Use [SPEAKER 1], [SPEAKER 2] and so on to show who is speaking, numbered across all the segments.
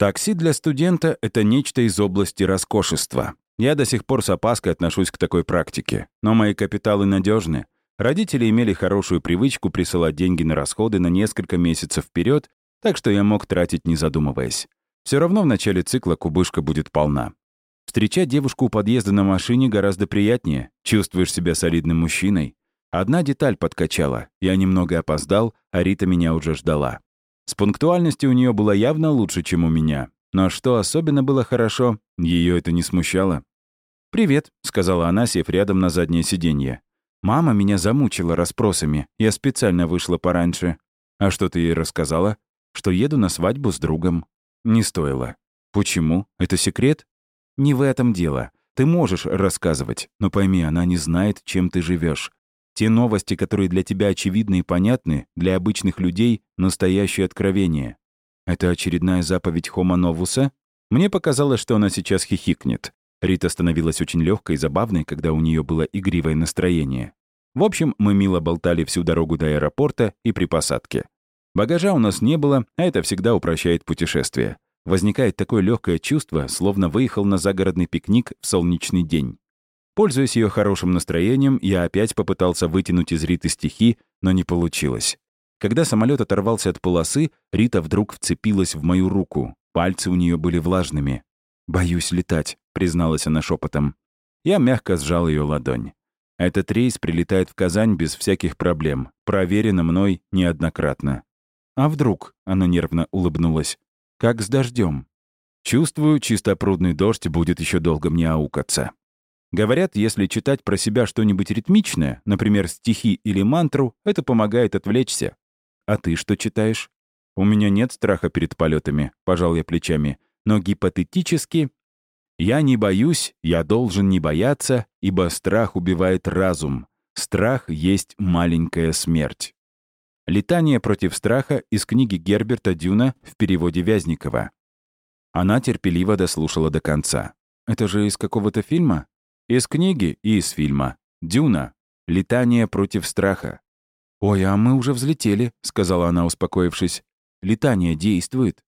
[SPEAKER 1] Такси для студента — это нечто из области роскошества. Я до сих пор с опаской отношусь к такой практике. Но мои капиталы надежны. Родители имели хорошую привычку присылать деньги на расходы на несколько месяцев вперед, так что я мог тратить, не задумываясь. Все равно в начале цикла кубышка будет полна. Встречать девушку у подъезда на машине гораздо приятнее. Чувствуешь себя солидным мужчиной. Одна деталь подкачала. Я немного опоздал, а Рита меня уже ждала. С пунктуальностью у нее было явно лучше, чем у меня. Но что особенно было хорошо, ее это не смущало. «Привет», — сказала она, сев рядом на заднее сиденье. «Мама меня замучила расспросами. Я специально вышла пораньше». «А что ты ей рассказала?» «Что еду на свадьбу с другом». «Не стоило». «Почему? Это секрет?» «Не в этом дело. Ты можешь рассказывать, но пойми, она не знает, чем ты живешь. Те новости, которые для тебя очевидны и понятны, для обычных людей — настоящее откровение. Это очередная заповедь Хома Новуса? Мне показалось, что она сейчас хихикнет. Рита становилась очень легкой и забавной, когда у нее было игривое настроение. В общем, мы мило болтали всю дорогу до аэропорта и при посадке. Багажа у нас не было, а это всегда упрощает путешествие. Возникает такое легкое чувство, словно выехал на загородный пикник в солнечный день. Пользуясь ее хорошим настроением, я опять попытался вытянуть из Риты стихи, но не получилось. Когда самолет оторвался от полосы, Рита вдруг вцепилась в мою руку. Пальцы у нее были влажными. «Боюсь летать», — призналась она шепотом. Я мягко сжал ее ладонь. Этот рейс прилетает в Казань без всяких проблем. Проверено мной неоднократно. «А вдруг?» — она нервно улыбнулась. «Как с дождем. Чувствую, чистопрудный дождь будет еще долго мне аукаться. Говорят, если читать про себя что-нибудь ритмичное, например, стихи или мантру, это помогает отвлечься. А ты что читаешь? У меня нет страха перед полетами, пожал я плечами но гипотетически «Я не боюсь, я должен не бояться, ибо страх убивает разум. Страх есть маленькая смерть». Летание против страха из книги Герберта Дюна в переводе Вязникова. Она терпеливо дослушала до конца. «Это же из какого-то фильма?» «Из книги и из фильма. Дюна. Летание против страха». «Ой, а мы уже взлетели», — сказала она, успокоившись. «Летание действует».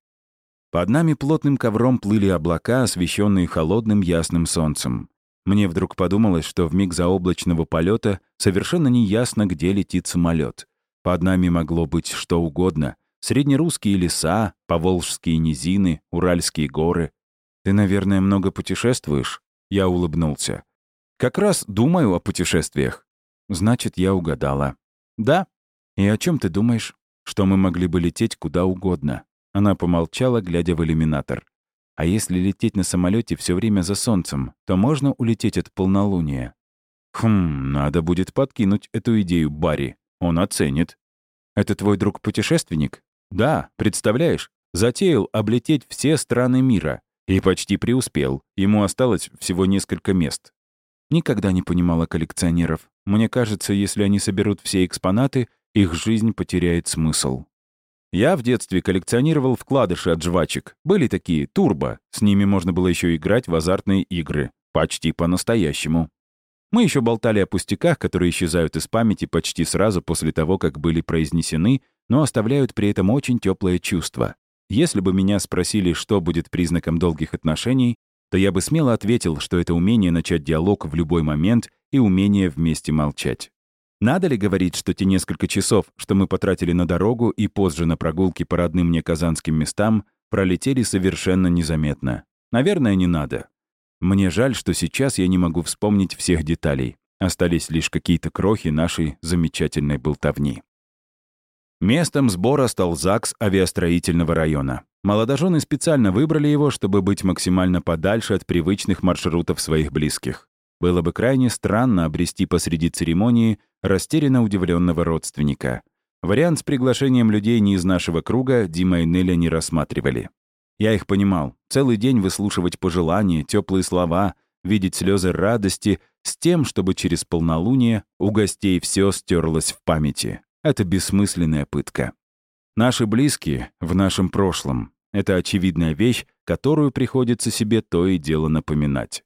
[SPEAKER 1] Под нами плотным ковром плыли облака, освещенные холодным ясным солнцем. Мне вдруг подумалось, что в миг заоблачного полета совершенно неясно, где летит самолет. Под нами могло быть что угодно. Среднерусские леса, поволжские низины, уральские горы. «Ты, наверное, много путешествуешь?» Я улыбнулся. «Как раз думаю о путешествиях». «Значит, я угадала». «Да». «И о чем ты думаешь?» «Что мы могли бы лететь куда угодно». Она помолчала, глядя в иллюминатор. А если лететь на самолете все время за солнцем, то можно улететь от полнолуния. Хм, надо будет подкинуть эту идею Барри. Он оценит. Это твой друг-путешественник? Да, представляешь, затеял облететь все страны мира. И почти преуспел. Ему осталось всего несколько мест. Никогда не понимала коллекционеров. Мне кажется, если они соберут все экспонаты, их жизнь потеряет смысл. Я в детстве коллекционировал вкладыши от жвачек. Были такие, турбо. С ними можно было еще играть в азартные игры. Почти по-настоящему. Мы еще болтали о пустяках, которые исчезают из памяти почти сразу после того, как были произнесены, но оставляют при этом очень теплое чувство. Если бы меня спросили, что будет признаком долгих отношений, то я бы смело ответил, что это умение начать диалог в любой момент и умение вместе молчать. Надо ли говорить, что те несколько часов, что мы потратили на дорогу и позже на прогулки по родным мне казанским местам, пролетели совершенно незаметно? Наверное, не надо. Мне жаль, что сейчас я не могу вспомнить всех деталей. Остались лишь какие-то крохи нашей замечательной болтовни. Местом сбора стал ЗАГС авиастроительного района. Молодожены специально выбрали его, чтобы быть максимально подальше от привычных маршрутов своих близких. Было бы крайне странно обрести посреди церемонии растерянно удивленного родственника. Вариант с приглашением людей не из нашего круга Дима и Неля не рассматривали. Я их понимал. Целый день выслушивать пожелания, теплые слова, видеть слезы радости с тем, чтобы через полнолуние у гостей все стерлось в памяти. Это бессмысленная пытка. Наши близкие в нашем прошлом — это очевидная вещь, которую приходится себе то и дело напоминать.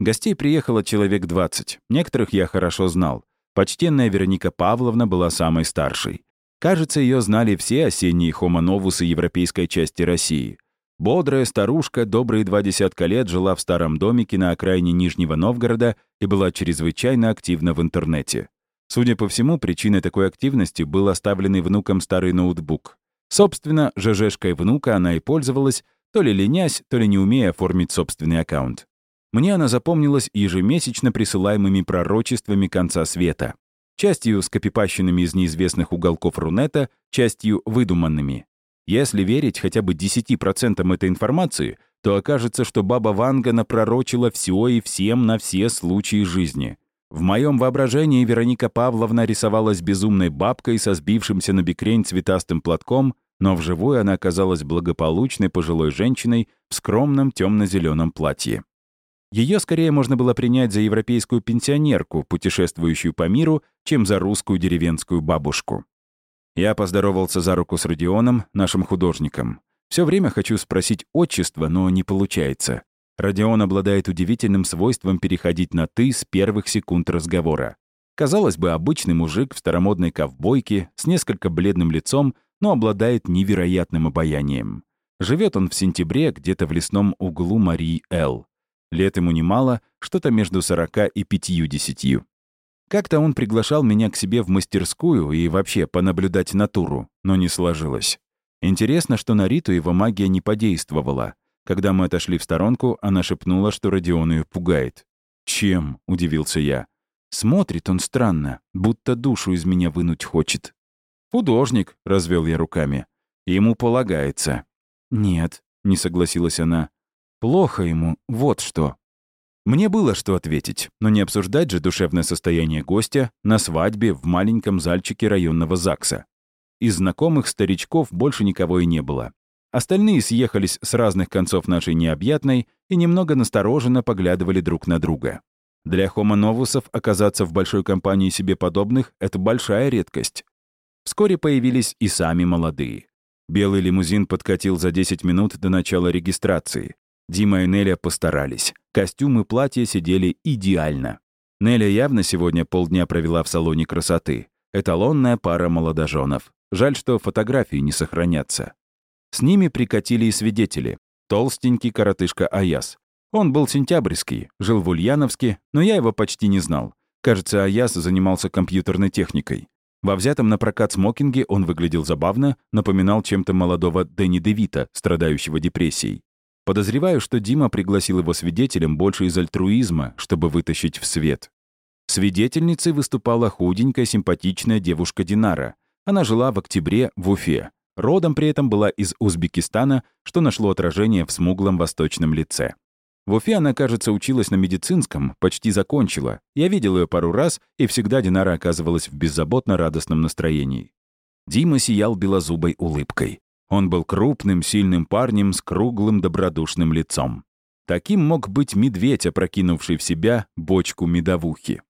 [SPEAKER 1] Гостей приехало человек 20. Некоторых я хорошо знал. Почтенная Вероника Павловна была самой старшей. Кажется, ее знали все осенние хомоновусы европейской части России. Бодрая старушка, добрые два десятка лет, жила в старом домике на окраине Нижнего Новгорода и была чрезвычайно активна в интернете. Судя по всему, причиной такой активности был оставленный внуком старый ноутбук. Собственно, ЖЖшкой внука она и пользовалась, то ли ленясь, то ли не умея оформить собственный аккаунт. Мне она запомнилась ежемесячно присылаемыми пророчествами конца света. Частью скопипащенными из неизвестных уголков Рунета, частью выдуманными. Если верить хотя бы 10% этой информации, то окажется, что баба Ванга напророчила все и всем на все случаи жизни. В моем воображении Вероника Павловна рисовалась безумной бабкой со сбившимся на бикрень цветастым платком, но вживую она оказалась благополучной пожилой женщиной в скромном темно-зеленом платье. Ее скорее можно было принять за европейскую пенсионерку, путешествующую по миру, чем за русскую деревенскую бабушку. Я поздоровался за руку с Родионом, нашим художником. Все время хочу спросить отчество, но не получается. Родион обладает удивительным свойством переходить на «ты» с первых секунд разговора. Казалось бы, обычный мужик в старомодной ковбойке с несколько бледным лицом, но обладает невероятным обаянием. Живет он в сентябре где-то в лесном углу Марии Л. Лет ему немало, что-то между 40 и 50. Как-то он приглашал меня к себе в мастерскую и вообще понаблюдать натуру, но не сложилось. Интересно, что на Риту его магия не подействовала. Когда мы отошли в сторонку, она шепнула, что Родион ее пугает. «Чем?» — удивился я. «Смотрит он странно, будто душу из меня вынуть хочет». «Художник», — развел я руками. «Ему полагается». «Нет», — не согласилась она. «Плохо ему, вот что». Мне было что ответить, но не обсуждать же душевное состояние гостя на свадьбе в маленьком зальчике районного ЗАГСа. Из знакомых старичков больше никого и не было. Остальные съехались с разных концов нашей необъятной и немного настороженно поглядывали друг на друга. Для хомоновусов оказаться в большой компании себе подобных — это большая редкость. Вскоре появились и сами молодые. Белый лимузин подкатил за 10 минут до начала регистрации. Дима и Неля постарались. Костюм и платье сидели идеально. Неля явно сегодня полдня провела в салоне красоты. Эталонная пара молодоженов. Жаль, что фотографии не сохранятся. С ними прикатили и свидетели. Толстенький коротышка Аяс. Он был сентябрьский, жил в Ульяновске, но я его почти не знал. Кажется, Аяс занимался компьютерной техникой. Во взятом на прокат смокинге он выглядел забавно, напоминал чем-то молодого Дэнни Девита, страдающего депрессией. Подозреваю, что Дима пригласил его свидетелем больше из альтруизма, чтобы вытащить в свет. Свидетельницей выступала худенькая, симпатичная девушка Динара. Она жила в октябре в Уфе. Родом при этом была из Узбекистана, что нашло отражение в смуглом восточном лице. В Уфе она, кажется, училась на медицинском, почти закончила. Я видел ее пару раз, и всегда Динара оказывалась в беззаботно радостном настроении. Дима сиял белозубой улыбкой. Он был крупным, сильным парнем с круглым добродушным лицом. Таким мог быть медведь, опрокинувший в себя бочку медовухи.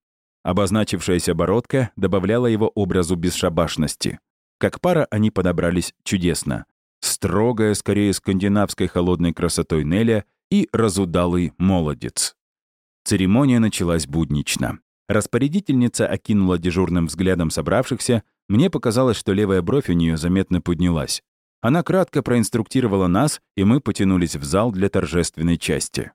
[SPEAKER 1] Обозначившаяся бородка добавляла его образу бесшабашности. Как пара они подобрались чудесно. Строгая, скорее скандинавской холодной красотой Неля и разудалый молодец. Церемония началась буднично. Распорядительница окинула дежурным взглядом собравшихся. Мне показалось, что левая бровь у нее заметно поднялась. Она кратко проинструктировала нас, и мы потянулись в зал для торжественной части.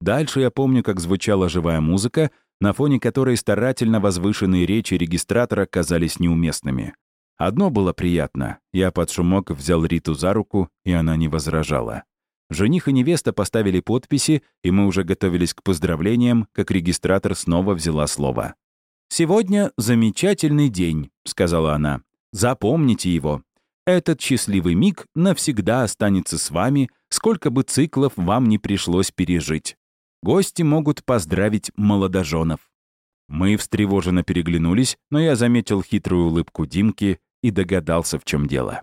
[SPEAKER 1] Дальше я помню, как звучала живая музыка, на фоне которой старательно возвышенные речи регистратора казались неуместными. Одно было приятно. Я под шумок взял Риту за руку, и она не возражала. Жених и невеста поставили подписи, и мы уже готовились к поздравлениям, как регистратор снова взяла слово. «Сегодня замечательный день», — сказала она. «Запомните его. Этот счастливый миг навсегда останется с вами, сколько бы циклов вам не пришлось пережить. Гости могут поздравить молодоженов. Мы встревоженно переглянулись, но я заметил хитрую улыбку Димки и догадался, в чем дело.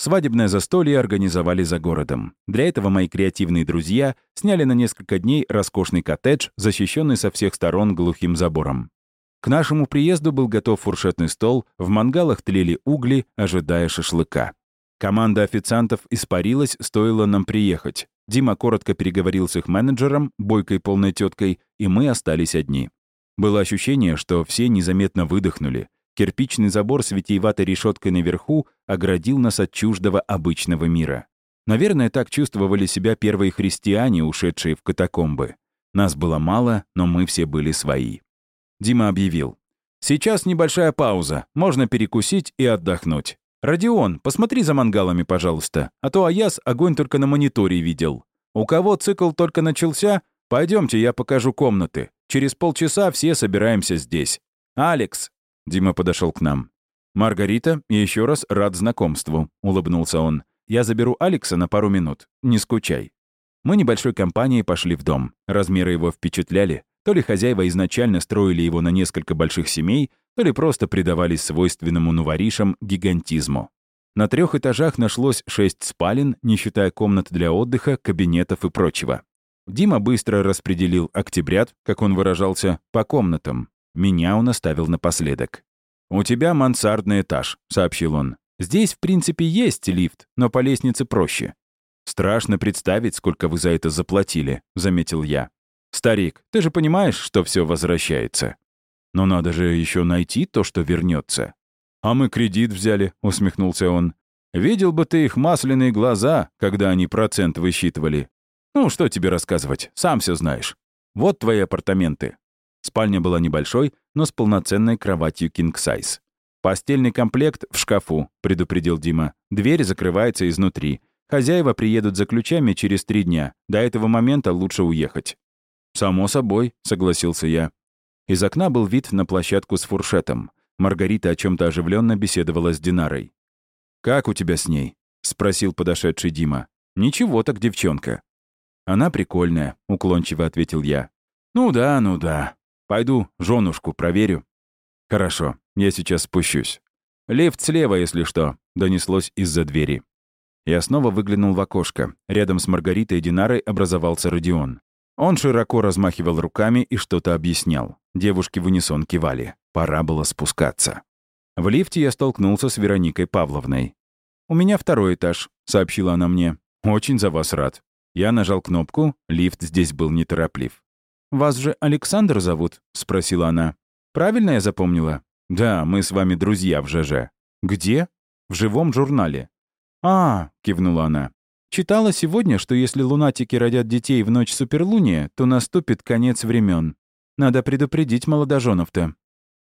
[SPEAKER 1] Свадебное застолье организовали за городом. Для этого мои креативные друзья сняли на несколько дней роскошный коттедж, защищенный со всех сторон глухим забором. К нашему приезду был готов фуршетный стол, в мангалах тлели угли, ожидая шашлыка. Команда официантов испарилась, стоило нам приехать. Дима коротко переговорил с их менеджером, бойкой полной теткой, и мы остались одни. Было ощущение, что все незаметно выдохнули. Кирпичный забор с витиеватой решеткой наверху оградил нас от чуждого обычного мира. Наверное, так чувствовали себя первые христиане, ушедшие в катакомбы. Нас было мало, но мы все были свои. Дима объявил. «Сейчас небольшая пауза. Можно перекусить и отдохнуть. Родион, посмотри за мангалами, пожалуйста, а то Аяс огонь только на мониторе видел. У кого цикл только начался, пойдемте, я покажу комнаты. Через полчаса все собираемся здесь. Алекс!» Дима подошел к нам. «Маргарита, еще раз рад знакомству», — улыбнулся он. «Я заберу Алекса на пару минут. Не скучай». Мы небольшой компанией пошли в дом. Размеры его впечатляли. То ли хозяева изначально строили его на несколько больших семей, то ли просто предавались свойственному новоришам гигантизму. На трех этажах нашлось шесть спален, не считая комнат для отдыха, кабинетов и прочего. Дима быстро распределил октябрят, как он выражался, по комнатам. Меня он оставил напоследок. «У тебя мансардный этаж», — сообщил он. «Здесь, в принципе, есть лифт, но по лестнице проще». «Страшно представить, сколько вы за это заплатили», — заметил я. «Старик, ты же понимаешь, что все возвращается. Но надо же еще найти то, что вернется. «А мы кредит взяли», — усмехнулся он. «Видел бы ты их масляные глаза, когда они процент высчитывали. Ну, что тебе рассказывать, сам все знаешь. Вот твои апартаменты». Спальня была небольшой, но с полноценной кроватью king size. «Постельный комплект в шкафу», — предупредил Дима. «Дверь закрывается изнутри. Хозяева приедут за ключами через три дня. До этого момента лучше уехать». «Само собой», — согласился я. Из окна был вид на площадку с фуршетом. Маргарита о чем то оживленно беседовала с Динарой. «Как у тебя с ней?» — спросил подошедший Дима. «Ничего так, девчонка». «Она прикольная», — уклончиво ответил я. «Ну да, ну да. Пойду женушку проверю». «Хорошо, я сейчас спущусь». «Лифт слева, если что», — донеслось из-за двери. Я снова выглянул в окошко. Рядом с Маргаритой и Динарой образовался Родион. Он широко размахивал руками и что-то объяснял. Девушки в унисон кивали. Пора было спускаться. В лифте я столкнулся с Вероникой Павловной. «У меня второй этаж», — сообщила она мне. «Очень за вас рад». Я нажал кнопку, лифт здесь был нетороплив. «Вас же Александр зовут?» — спросила она. «Правильно я запомнила?» «Да, мы с вами друзья в ЖЖ». «Где?» «В живом журнале». «А», — кивнула она. Читала сегодня, что если лунатики родят детей в ночь суперлуния, то наступит конец времен. Надо предупредить молодоженов-то.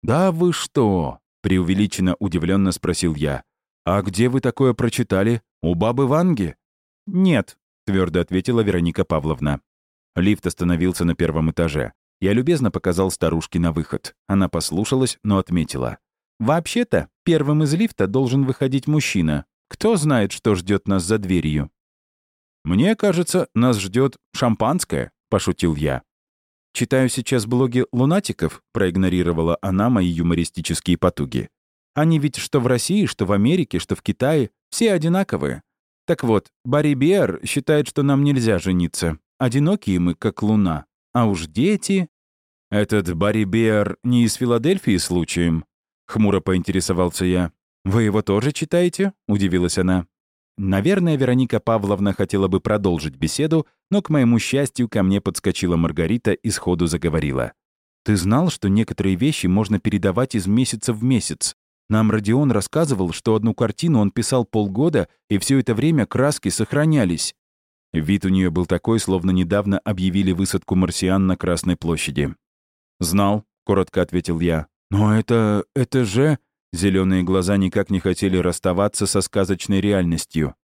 [SPEAKER 1] «Да вы что?» — преувеличенно удивленно спросил я. «А где вы такое прочитали? У бабы Ванги?» «Нет», — твердо ответила Вероника Павловна. Лифт остановился на первом этаже. Я любезно показал старушке на выход. Она послушалась, но отметила. «Вообще-то, первым из лифта должен выходить мужчина. Кто знает, что ждет нас за дверью?» «Мне кажется, нас ждет шампанское», — пошутил я. «Читаю сейчас блоги лунатиков», — проигнорировала она мои юмористические потуги. «Они ведь что в России, что в Америке, что в Китае, все одинаковые. Так вот, Барри Биар считает, что нам нельзя жениться. Одинокие мы, как луна. А уж дети...» «Этот Барри Биар не из Филадельфии случаем?» — хмуро поинтересовался я. «Вы его тоже читаете?» — удивилась она. Наверное, Вероника Павловна хотела бы продолжить беседу, но, к моему счастью, ко мне подскочила Маргарита и сходу заговорила. «Ты знал, что некоторые вещи можно передавать из месяца в месяц? Нам Родион рассказывал, что одну картину он писал полгода, и все это время краски сохранялись». Вид у нее был такой, словно недавно объявили высадку марсиан на Красной площади. «Знал», — коротко ответил я. «Но это... это же...» Зеленые глаза никак не хотели расставаться со сказочной реальностью.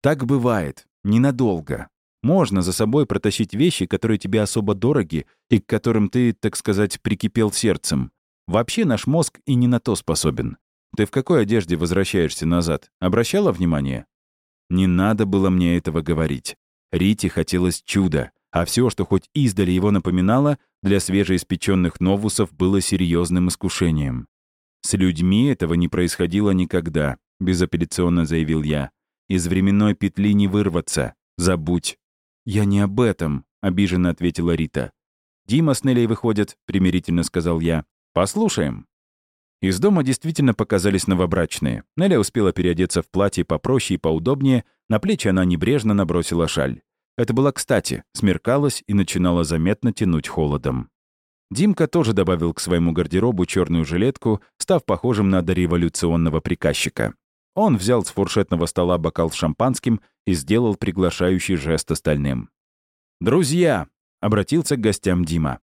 [SPEAKER 1] Так бывает. Ненадолго. Можно за собой протащить вещи, которые тебе особо дороги и к которым ты, так сказать, прикипел сердцем. Вообще наш мозг и не на то способен. Ты в какой одежде возвращаешься назад? Обращала внимание? Не надо было мне этого говорить. Рите хотелось чуда, а все, что хоть издали его напоминало, для свежеиспеченных новусов было серьезным искушением. «С людьми этого не происходило никогда», — безапелляционно заявил я. «Из временной петли не вырваться. Забудь». «Я не об этом», — обиженно ответила Рита. «Дима с Нелей выходят», — примирительно сказал я. «Послушаем». Из дома действительно показались новобрачные. Неля успела переодеться в платье попроще и поудобнее, на плечи она небрежно набросила шаль. Это было кстати, смеркалось и начинало заметно тянуть холодом. Димка тоже добавил к своему гардеробу черную жилетку, став похожим на дореволюционного приказчика. Он взял с фуршетного стола бокал с шампанским и сделал приглашающий жест остальным. «Друзья!» — обратился к гостям Дима.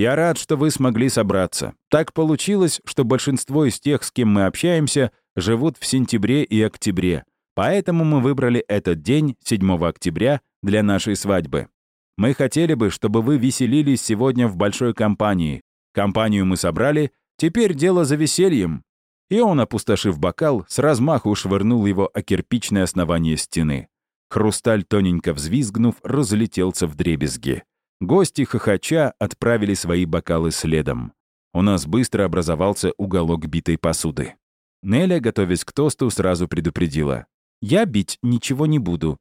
[SPEAKER 1] «Я рад, что вы смогли собраться. Так получилось, что большинство из тех, с кем мы общаемся, живут в сентябре и октябре. Поэтому мы выбрали этот день, 7 октября, для нашей свадьбы. Мы хотели бы, чтобы вы веселились сегодня в большой компании. Компанию мы собрали, теперь дело за весельем». И он, опустошив бокал, с размаху швырнул его о кирпичное основание стены. Хрусталь, тоненько взвизгнув, разлетелся в дребезги. Гости хохоча отправили свои бокалы следом. У нас быстро образовался уголок битой посуды. Неля, готовясь к тосту, сразу предупредила. «Я бить ничего не буду.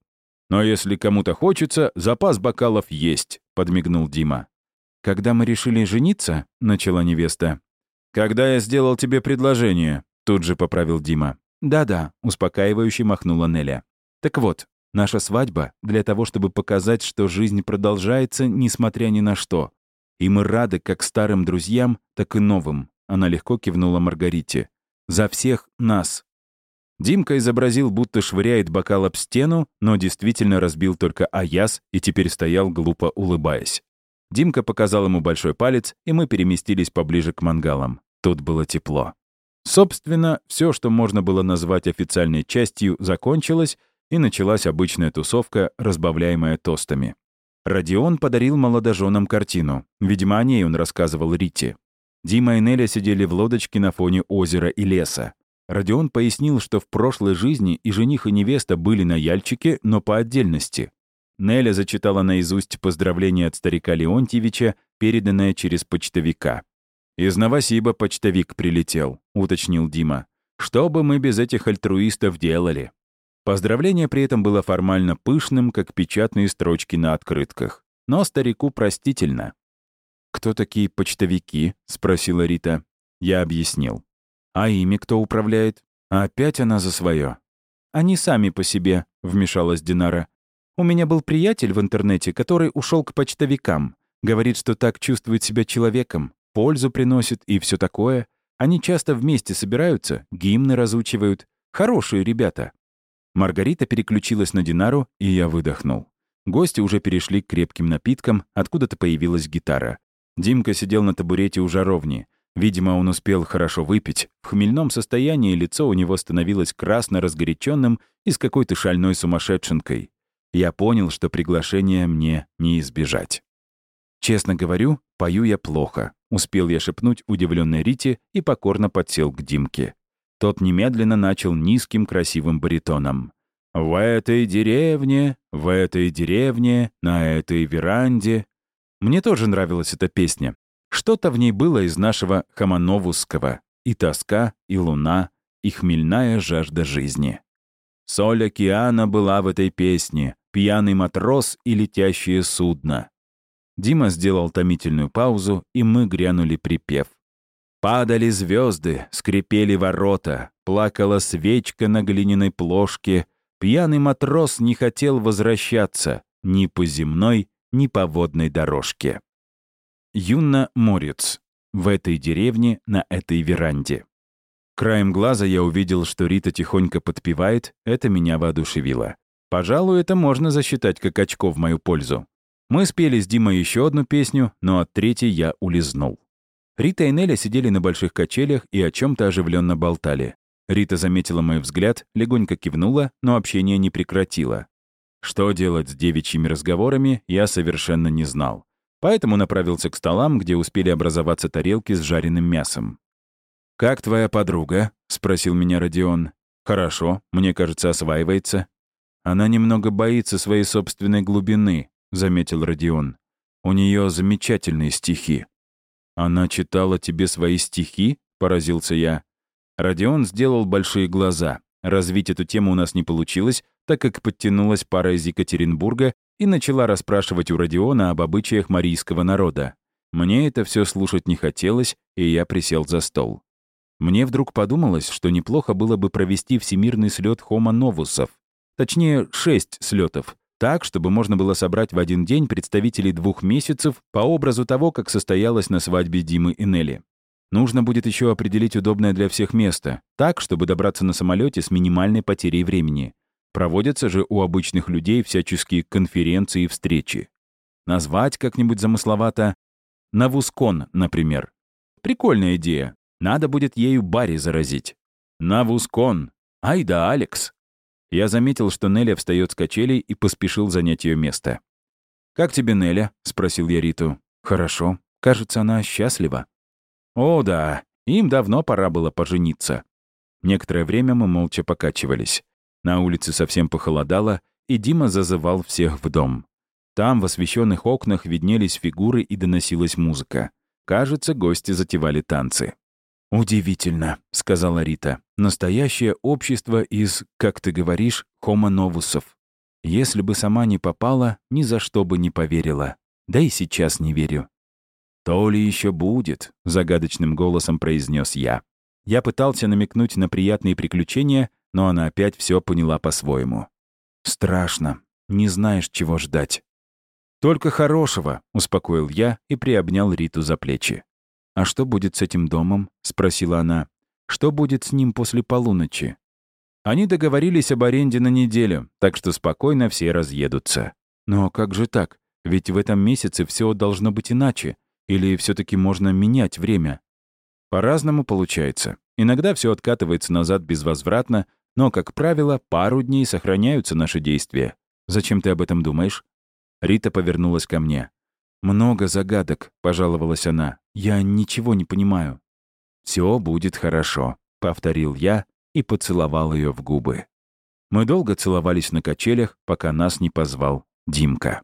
[SPEAKER 1] «Но если кому-то хочется, запас бокалов есть», — подмигнул Дима. «Когда мы решили жениться», — начала невеста. «Когда я сделал тебе предложение», — тут же поправил Дима. «Да-да», — успокаивающе махнула Неля. «Так вот, наша свадьба для того, чтобы показать, что жизнь продолжается, несмотря ни на что. И мы рады как старым друзьям, так и новым», — она легко кивнула Маргарите. «За всех нас, Димка изобразил, будто швыряет бокал об стену, но действительно разбил только Аяс и теперь стоял, глупо улыбаясь. Димка показал ему большой палец, и мы переместились поближе к мангалам. Тут было тепло. Собственно, все, что можно было назвать официальной частью, закончилось, и началась обычная тусовка, разбавляемая тостами. Родион подарил молодоженам картину. Видимо, о ней он рассказывал Рите. Дима и Неля сидели в лодочке на фоне озера и леса. Родион пояснил, что в прошлой жизни и жених, и невеста были на Яльчике, но по отдельности. Неля зачитала наизусть поздравление от старика Леонтьевича, переданное через почтовика. «Из Новосиба почтовик прилетел», — уточнил Дима. «Что бы мы без этих альтруистов делали?» Поздравление при этом было формально пышным, как печатные строчки на открытках. Но старику простительно. «Кто такие почтовики?» — спросила Рита. Я объяснил. А ими кто управляет? Опять она за свое. Они сами по себе, вмешалась Динара. У меня был приятель в интернете, который ушел к почтовикам. Говорит, что так чувствует себя человеком, пользу приносит и все такое. Они часто вместе собираются, гимны разучивают. Хорошие ребята. Маргарита переключилась на Динару, и я выдохнул. Гости уже перешли к крепким напиткам, откуда-то появилась гитара. Димка сидел на табурете у жаровни. Видимо, он успел хорошо выпить. В хмельном состоянии лицо у него становилось красно разгоряченным и с какой-то шальной сумасшедшенкой. Я понял, что приглашение мне не избежать. «Честно говорю, пою я плохо», — успел я шепнуть удивленной Рите и покорно подсел к Димке. Тот немедленно начал низким красивым баритоном. «В этой деревне, в этой деревне, на этой веранде». Мне тоже нравилась эта песня, что-то в ней было из нашего Хамановузского. И тоска, и луна, и хмельная жажда жизни. Соль океана была в этой песне, пьяный матрос и летящее судно. Дима сделал томительную паузу, и мы грянули припев. Падали звезды, скрипели ворота, плакала свечка на глиняной плошке. Пьяный матрос не хотел возвращаться ни по земной, ни по водной дорожке. Юна Морец. В этой деревне, на этой веранде. Краем глаза я увидел, что Рита тихонько подпевает, это меня воодушевило. Пожалуй, это можно засчитать как очко в мою пользу. Мы спели с Димой еще одну песню, но от третьей я улизнул. Рита и Неля сидели на больших качелях и о чем то оживленно болтали. Рита заметила мой взгляд, легонько кивнула, но общение не прекратила. Что делать с девичьими разговорами, я совершенно не знал. Поэтому направился к столам, где успели образоваться тарелки с жареным мясом. «Как твоя подруга?» — спросил меня Родион. «Хорошо, мне кажется, осваивается». «Она немного боится своей собственной глубины», — заметил Родион. «У нее замечательные стихи». «Она читала тебе свои стихи?» — поразился я. Родион сделал большие глаза. Развить эту тему у нас не получилось, так как подтянулась пара из Екатеринбурга и начала расспрашивать у Родиона об обычаях марийского народа. Мне это все слушать не хотелось, и я присел за стол. Мне вдруг подумалось, что неплохо было бы провести всемирный слет Хома Новусов. Точнее, шесть слетов. Так, чтобы можно было собрать в один день представителей двух месяцев по образу того, как состоялось на свадьбе Димы и Нелли. Нужно будет еще определить удобное для всех место, так, чтобы добраться на самолете с минимальной потерей времени. Проводятся же у обычных людей всяческие конференции и встречи. Назвать как-нибудь замысловато «Навускон», например. Прикольная идея. Надо будет ею Барри заразить. «Навускон». Ай да, Алекс. Я заметил, что Неля встает с качелей и поспешил занять ее место. «Как тебе, Неля?» — спросил я Риту. «Хорошо. Кажется, она счастлива». «О, да. Им давно пора было пожениться». Некоторое время мы молча покачивались. На улице совсем похолодало, и Дима зазывал всех в дом. Там в освещенных окнах виднелись фигуры и доносилась музыка. Кажется, гости затевали танцы. «Удивительно», — сказала Рита. «Настоящее общество из, как ты говоришь, хомоновусов. Если бы сама не попала, ни за что бы не поверила. Да и сейчас не верю». «То ли еще будет», — загадочным голосом произнес я. Я пытался намекнуть на приятные приключения, но она опять все поняла по-своему. «Страшно. Не знаешь, чего ждать». «Только хорошего», — успокоил я и приобнял Риту за плечи. «А что будет с этим домом?» — спросила она. «Что будет с ним после полуночи?» Они договорились об аренде на неделю, так что спокойно все разъедутся. Но как же так? Ведь в этом месяце все должно быть иначе. Или все таки можно менять время? По-разному получается. Иногда все откатывается назад безвозвратно, но, как правило, пару дней сохраняются наши действия. Зачем ты об этом думаешь? Рита повернулась ко мне. «Много загадок», — пожаловалась она. «Я ничего не понимаю». «Все будет хорошо», — повторил я и поцеловал ее в губы. Мы долго целовались на качелях, пока нас не позвал Димка.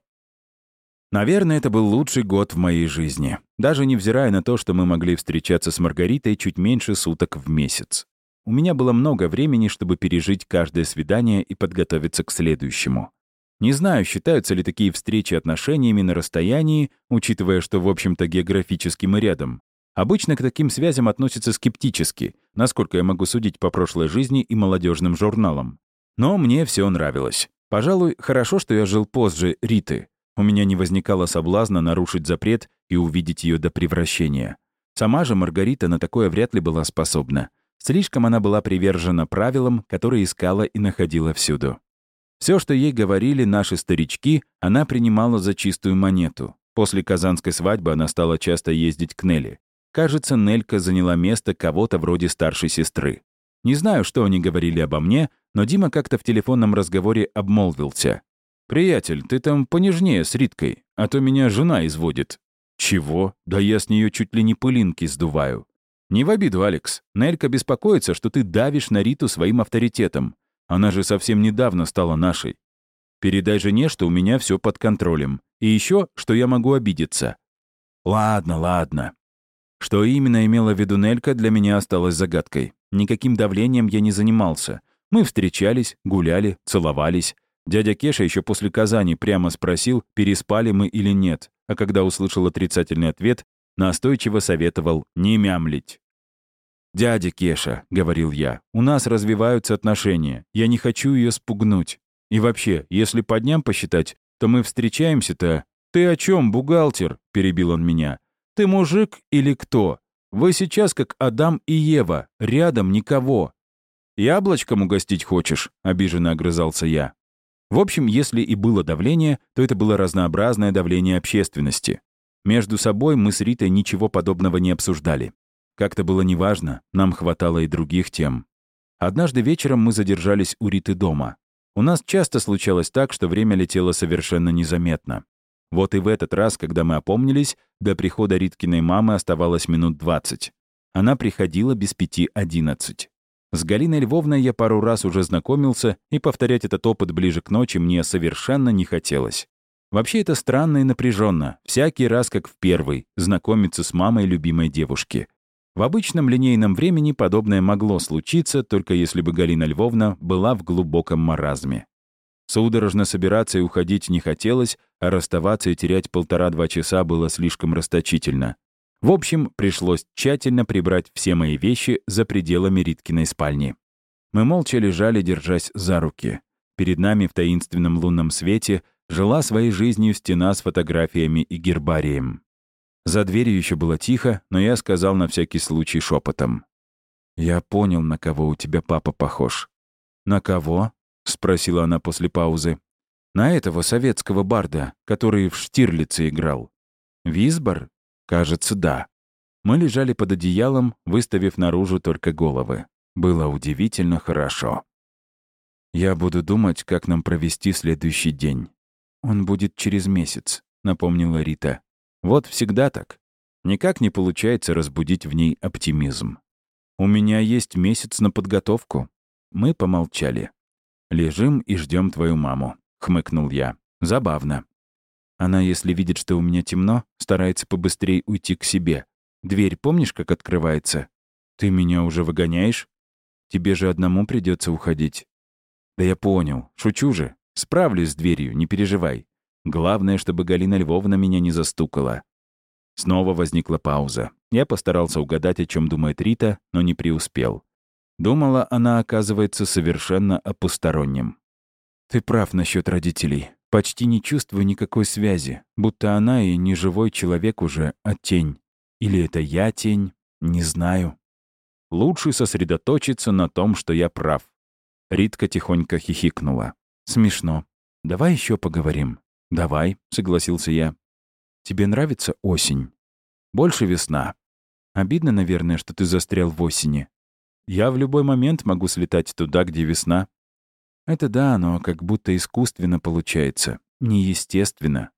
[SPEAKER 1] Наверное, это был лучший год в моей жизни, даже невзирая на то, что мы могли встречаться с Маргаритой чуть меньше суток в месяц. У меня было много времени, чтобы пережить каждое свидание и подготовиться к следующему. Не знаю, считаются ли такие встречи отношениями на расстоянии, учитывая, что, в общем-то, географически мы рядом. Обычно к таким связям относятся скептически, насколько я могу судить по прошлой жизни и молодежным журналам. Но мне все нравилось. Пожалуй, хорошо, что я жил позже Риты. У меня не возникало соблазна нарушить запрет и увидеть ее до превращения. Сама же Маргарита на такое вряд ли была способна. Слишком она была привержена правилам, которые искала и находила всюду. Все, что ей говорили наши старички, она принимала за чистую монету. После казанской свадьбы она стала часто ездить к Нелли. Кажется, Нелька заняла место кого-то вроде старшей сестры. Не знаю, что они говорили обо мне, но Дима как-то в телефонном разговоре обмолвился. «Приятель, ты там понежнее с Риткой, а то меня жена изводит». «Чего? Да я с нее чуть ли не пылинки сдуваю». «Не в обиду, Алекс. Нелька беспокоится, что ты давишь на Риту своим авторитетом. Она же совсем недавно стала нашей. Передай жене, что у меня все под контролем. И еще, что я могу обидеться». «Ладно, ладно». Что именно имела в виду Нелька, для меня осталось загадкой. Никаким давлением я не занимался. Мы встречались, гуляли, целовались. Дядя Кеша еще после Казани прямо спросил, переспали мы или нет, а когда услышал отрицательный ответ, настойчиво советовал не мямлить. «Дядя Кеша», — говорил я, — «у нас развиваются отношения. Я не хочу ее спугнуть. И вообще, если по дням посчитать, то мы встречаемся-то...» «Ты о чем, бухгалтер?» — перебил он меня. «Ты мужик или кто? Вы сейчас как Адам и Ева, рядом никого». «Яблочком угостить хочешь?» — обиженно огрызался я. В общем, если и было давление, то это было разнообразное давление общественности. Между собой мы с Ритой ничего подобного не обсуждали. Как-то было неважно, нам хватало и других тем. Однажды вечером мы задержались у Риты дома. У нас часто случалось так, что время летело совершенно незаметно. Вот и в этот раз, когда мы опомнились, до прихода Риткиной мамы оставалось минут 20. Она приходила без пяти одиннадцать. С Галиной Львовной я пару раз уже знакомился, и повторять этот опыт ближе к ночи мне совершенно не хотелось. Вообще это странно и напряженно, всякий раз как в первый, знакомиться с мамой любимой девушки. В обычном линейном времени подобное могло случиться, только если бы Галина Львовна была в глубоком маразме. Судорожно собираться и уходить не хотелось, а расставаться и терять полтора-два часа было слишком расточительно. В общем, пришлось тщательно прибрать все мои вещи за пределами Риткиной спальни. Мы молча лежали, держась за руки. Перед нами в таинственном лунном свете жила своей жизнью стена с фотографиями и гербарием. За дверью еще было тихо, но я сказал на всякий случай шепотом. «Я понял, на кого у тебя папа похож». «На кого?» — спросила она после паузы. «На этого советского барда, который в Штирлице играл». «Висбор?» «Кажется, да». Мы лежали под одеялом, выставив наружу только головы. Было удивительно хорошо. «Я буду думать, как нам провести следующий день. Он будет через месяц», — напомнила Рита. «Вот всегда так. Никак не получается разбудить в ней оптимизм. У меня есть месяц на подготовку». Мы помолчали. «Лежим и ждем твою маму», — хмыкнул я. «Забавно. Она, если видит, что у меня темно, старается побыстрее уйти к себе. Дверь помнишь, как открывается? Ты меня уже выгоняешь? Тебе же одному придется уходить. Да я понял. Шучу же. Справлюсь с дверью, не переживай. Главное, чтобы Галина Львовна меня не застукала. Снова возникла пауза. Я постарался угадать, о чем думает Рита, но не преуспел. Думала она, оказывается, совершенно о постороннем. «Ты прав насчет родителей. Почти не чувствую никакой связи, будто она и не живой человек уже, а тень. Или это я тень? Не знаю. Лучше сосредоточиться на том, что я прав. Ритка тихонько хихикнула. «Смешно. Давай еще поговорим». «Давай», — согласился я. «Тебе нравится осень?» «Больше весна. Обидно, наверное, что ты застрял в осени. Я в любой момент могу слетать туда, где весна». «Это да, но как будто искусственно получается. Неестественно.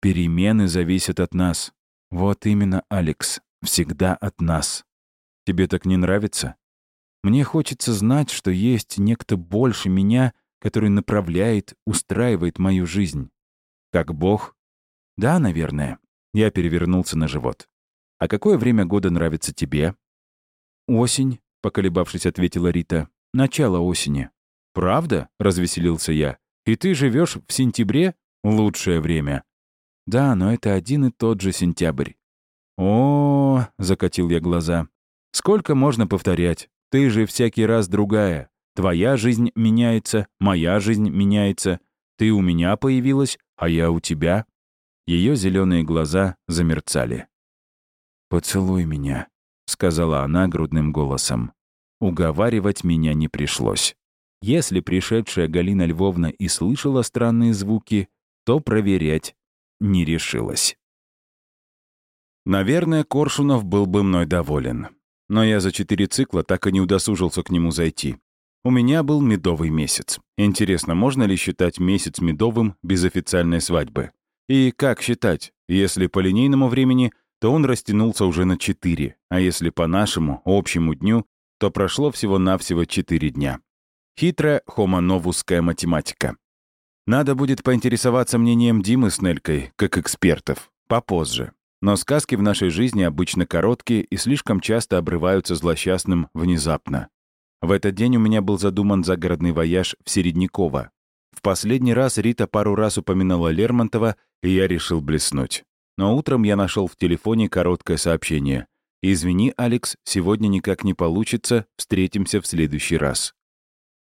[SPEAKER 1] Перемены зависят от нас. Вот именно, Алекс. Всегда от нас. Тебе так не нравится? Мне хочется знать, что есть некто больше меня, который направляет, устраивает мою жизнь. Как Бог? Да, наверное. Я перевернулся на живот. А какое время года нравится тебе? Осень, поколебавшись, ответила Рита. Начало осени. Правда? Развеселился я. И ты живешь в сентябре? Лучшее время. Да, но это один и тот же сентябрь. О, закатил я глаза. Сколько можно повторять? Ты же всякий раз другая. Твоя жизнь меняется, моя жизнь меняется. Ты у меня появилась, а я у тебя. Ее зеленые глаза замерцали. «Поцелуй меня», — сказала она грудным голосом. Уговаривать меня не пришлось. Если пришедшая Галина Львовна и слышала странные звуки, то проверять не решилась. Наверное, Коршунов был бы мной доволен. Но я за четыре цикла так и не удосужился к нему зайти. У меня был медовый месяц. Интересно, можно ли считать месяц медовым без официальной свадьбы? И как считать? Если по линейному времени, то он растянулся уже на четыре, а если по нашему, общему дню, то прошло всего-навсего четыре дня. Хитрая хомоновуская математика. Надо будет поинтересоваться мнением Димы с Нелькой, как экспертов, попозже. Но сказки в нашей жизни обычно короткие и слишком часто обрываются злосчастным внезапно. В этот день у меня был задуман загородный вояж в Середняково. В последний раз Рита пару раз упоминала Лермонтова, и я решил блеснуть. Но утром я нашел в телефоне короткое сообщение. «Извини, Алекс, сегодня никак не получится, встретимся в следующий раз».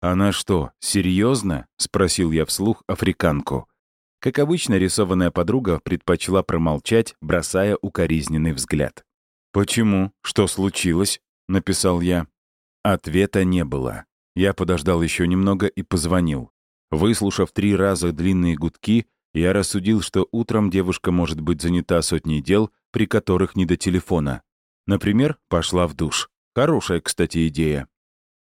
[SPEAKER 1] «Она что, серьезно? спросил я вслух африканку. Как обычно, рисованная подруга предпочла промолчать, бросая укоризненный взгляд. «Почему? Что случилось?» — написал я. Ответа не было. Я подождал еще немного и позвонил. Выслушав три раза длинные гудки, я рассудил, что утром девушка может быть занята сотней дел, при которых не до телефона. Например, пошла в душ. Хорошая, кстати, идея.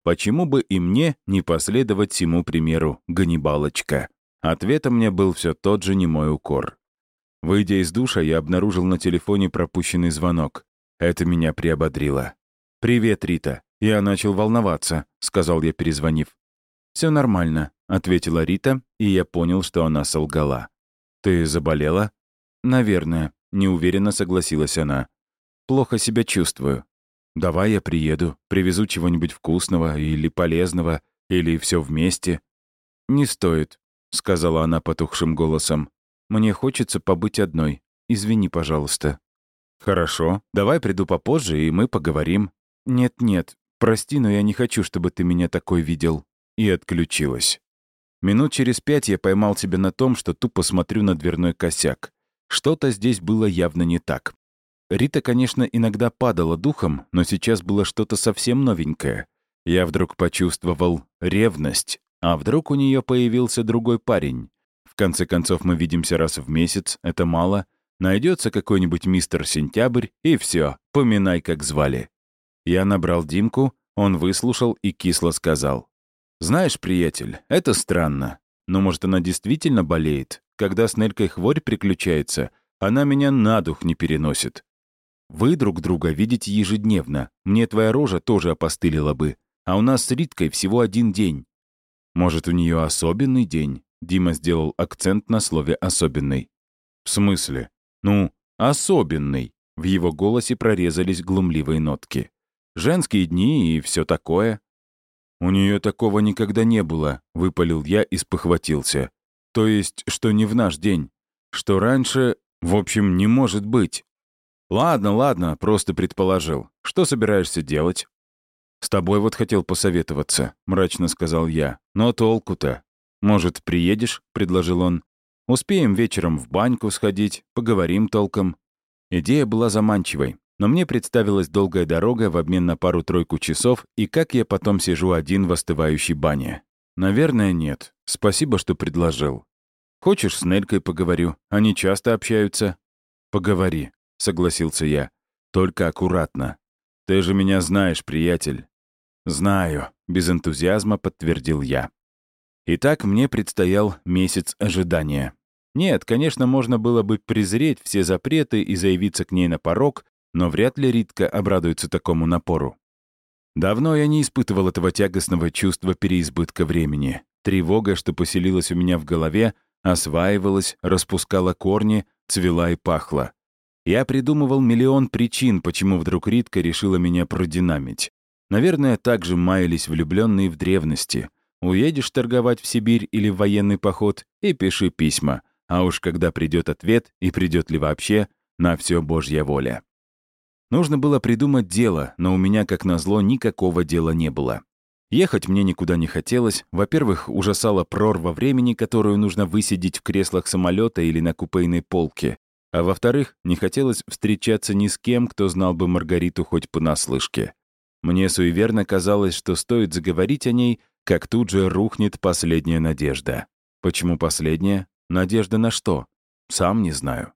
[SPEAKER 1] Почему бы и мне не последовать всему примеру Ганнибалочка? Ответом мне был все тот же немой укор. Выйдя из душа, я обнаружил на телефоне пропущенный звонок. Это меня приободрило. «Привет, Рита. Я начал волноваться», — сказал я, перезвонив. Все нормально», — ответила Рита, и я понял, что она солгала. «Ты заболела?» «Наверное», — неуверенно согласилась она. «Плохо себя чувствую. Давай я приеду, привезу чего-нибудь вкусного или полезного, или все вместе». «Не стоит. — сказала она потухшим голосом. «Мне хочется побыть одной. Извини, пожалуйста». «Хорошо. Давай приду попозже, и мы поговорим». «Нет-нет. Прости, но я не хочу, чтобы ты меня такой видел». И отключилась. Минут через пять я поймал себя на том, что тупо смотрю на дверной косяк. Что-то здесь было явно не так. Рита, конечно, иногда падала духом, но сейчас было что-то совсем новенькое. Я вдруг почувствовал ревность, а вдруг у нее появился другой парень. В конце концов, мы видимся раз в месяц, это мало. Найдется какой-нибудь мистер Сентябрь, и все, поминай, как звали. Я набрал Димку, он выслушал и кисло сказал. «Знаешь, приятель, это странно. Но, может, она действительно болеет? Когда с Нелькой хворь приключается, она меня на дух не переносит. Вы друг друга видите ежедневно. Мне твоя рожа тоже опостылила бы. А у нас с Риткой всего один день. Может, у нее особенный день? Дима сделал акцент на слове «особенный». В смысле? Ну, особенный. В его голосе прорезались глумливые нотки. Женские дни и все такое. У нее такого никогда не было, выпалил я и спохватился. То есть, что не в наш день. Что раньше, в общем, не может быть. Ладно, ладно, просто предположил. Что собираешься делать? С тобой вот хотел посоветоваться, мрачно сказал я. Но толку-то? Может, приедешь? предложил он. Успеем вечером в баньку сходить, поговорим толком. Идея была заманчивой. Но мне представилась долгая дорога в обмен на пару-тройку часов и как я потом сижу один в остывающей бане. Наверное, нет. Спасибо, что предложил. Хочешь, с Нелькой поговорю? Они часто общаются. Поговори, согласился я. Только аккуратно. Ты же меня знаешь, приятель. Знаю, без энтузиазма подтвердил я. Итак, мне предстоял месяц ожидания. Нет, конечно, можно было бы презреть все запреты и заявиться к ней на порог, но вряд ли Ритка обрадуется такому напору. Давно я не испытывал этого тягостного чувства переизбытка времени. Тревога, что поселилась у меня в голове, осваивалась, распускала корни, цвела и пахла. Я придумывал миллион причин, почему вдруг Ритка решила меня продинамить. Наверное, так же маялись влюбленные в древности. Уедешь торговать в Сибирь или в военный поход и пиши письма. А уж когда придет ответ, и придет ли вообще, на все Божья воля. Нужно было придумать дело, но у меня, как назло, никакого дела не было. Ехать мне никуда не хотелось. Во-первых, ужасала прорва времени, которую нужно высидеть в креслах самолета или на купейной полке. А во-вторых, не хотелось встречаться ни с кем, кто знал бы Маргариту хоть понаслышке. Мне суеверно казалось, что стоит заговорить о ней, как тут же рухнет последняя надежда. Почему последняя? Надежда на что? Сам не знаю.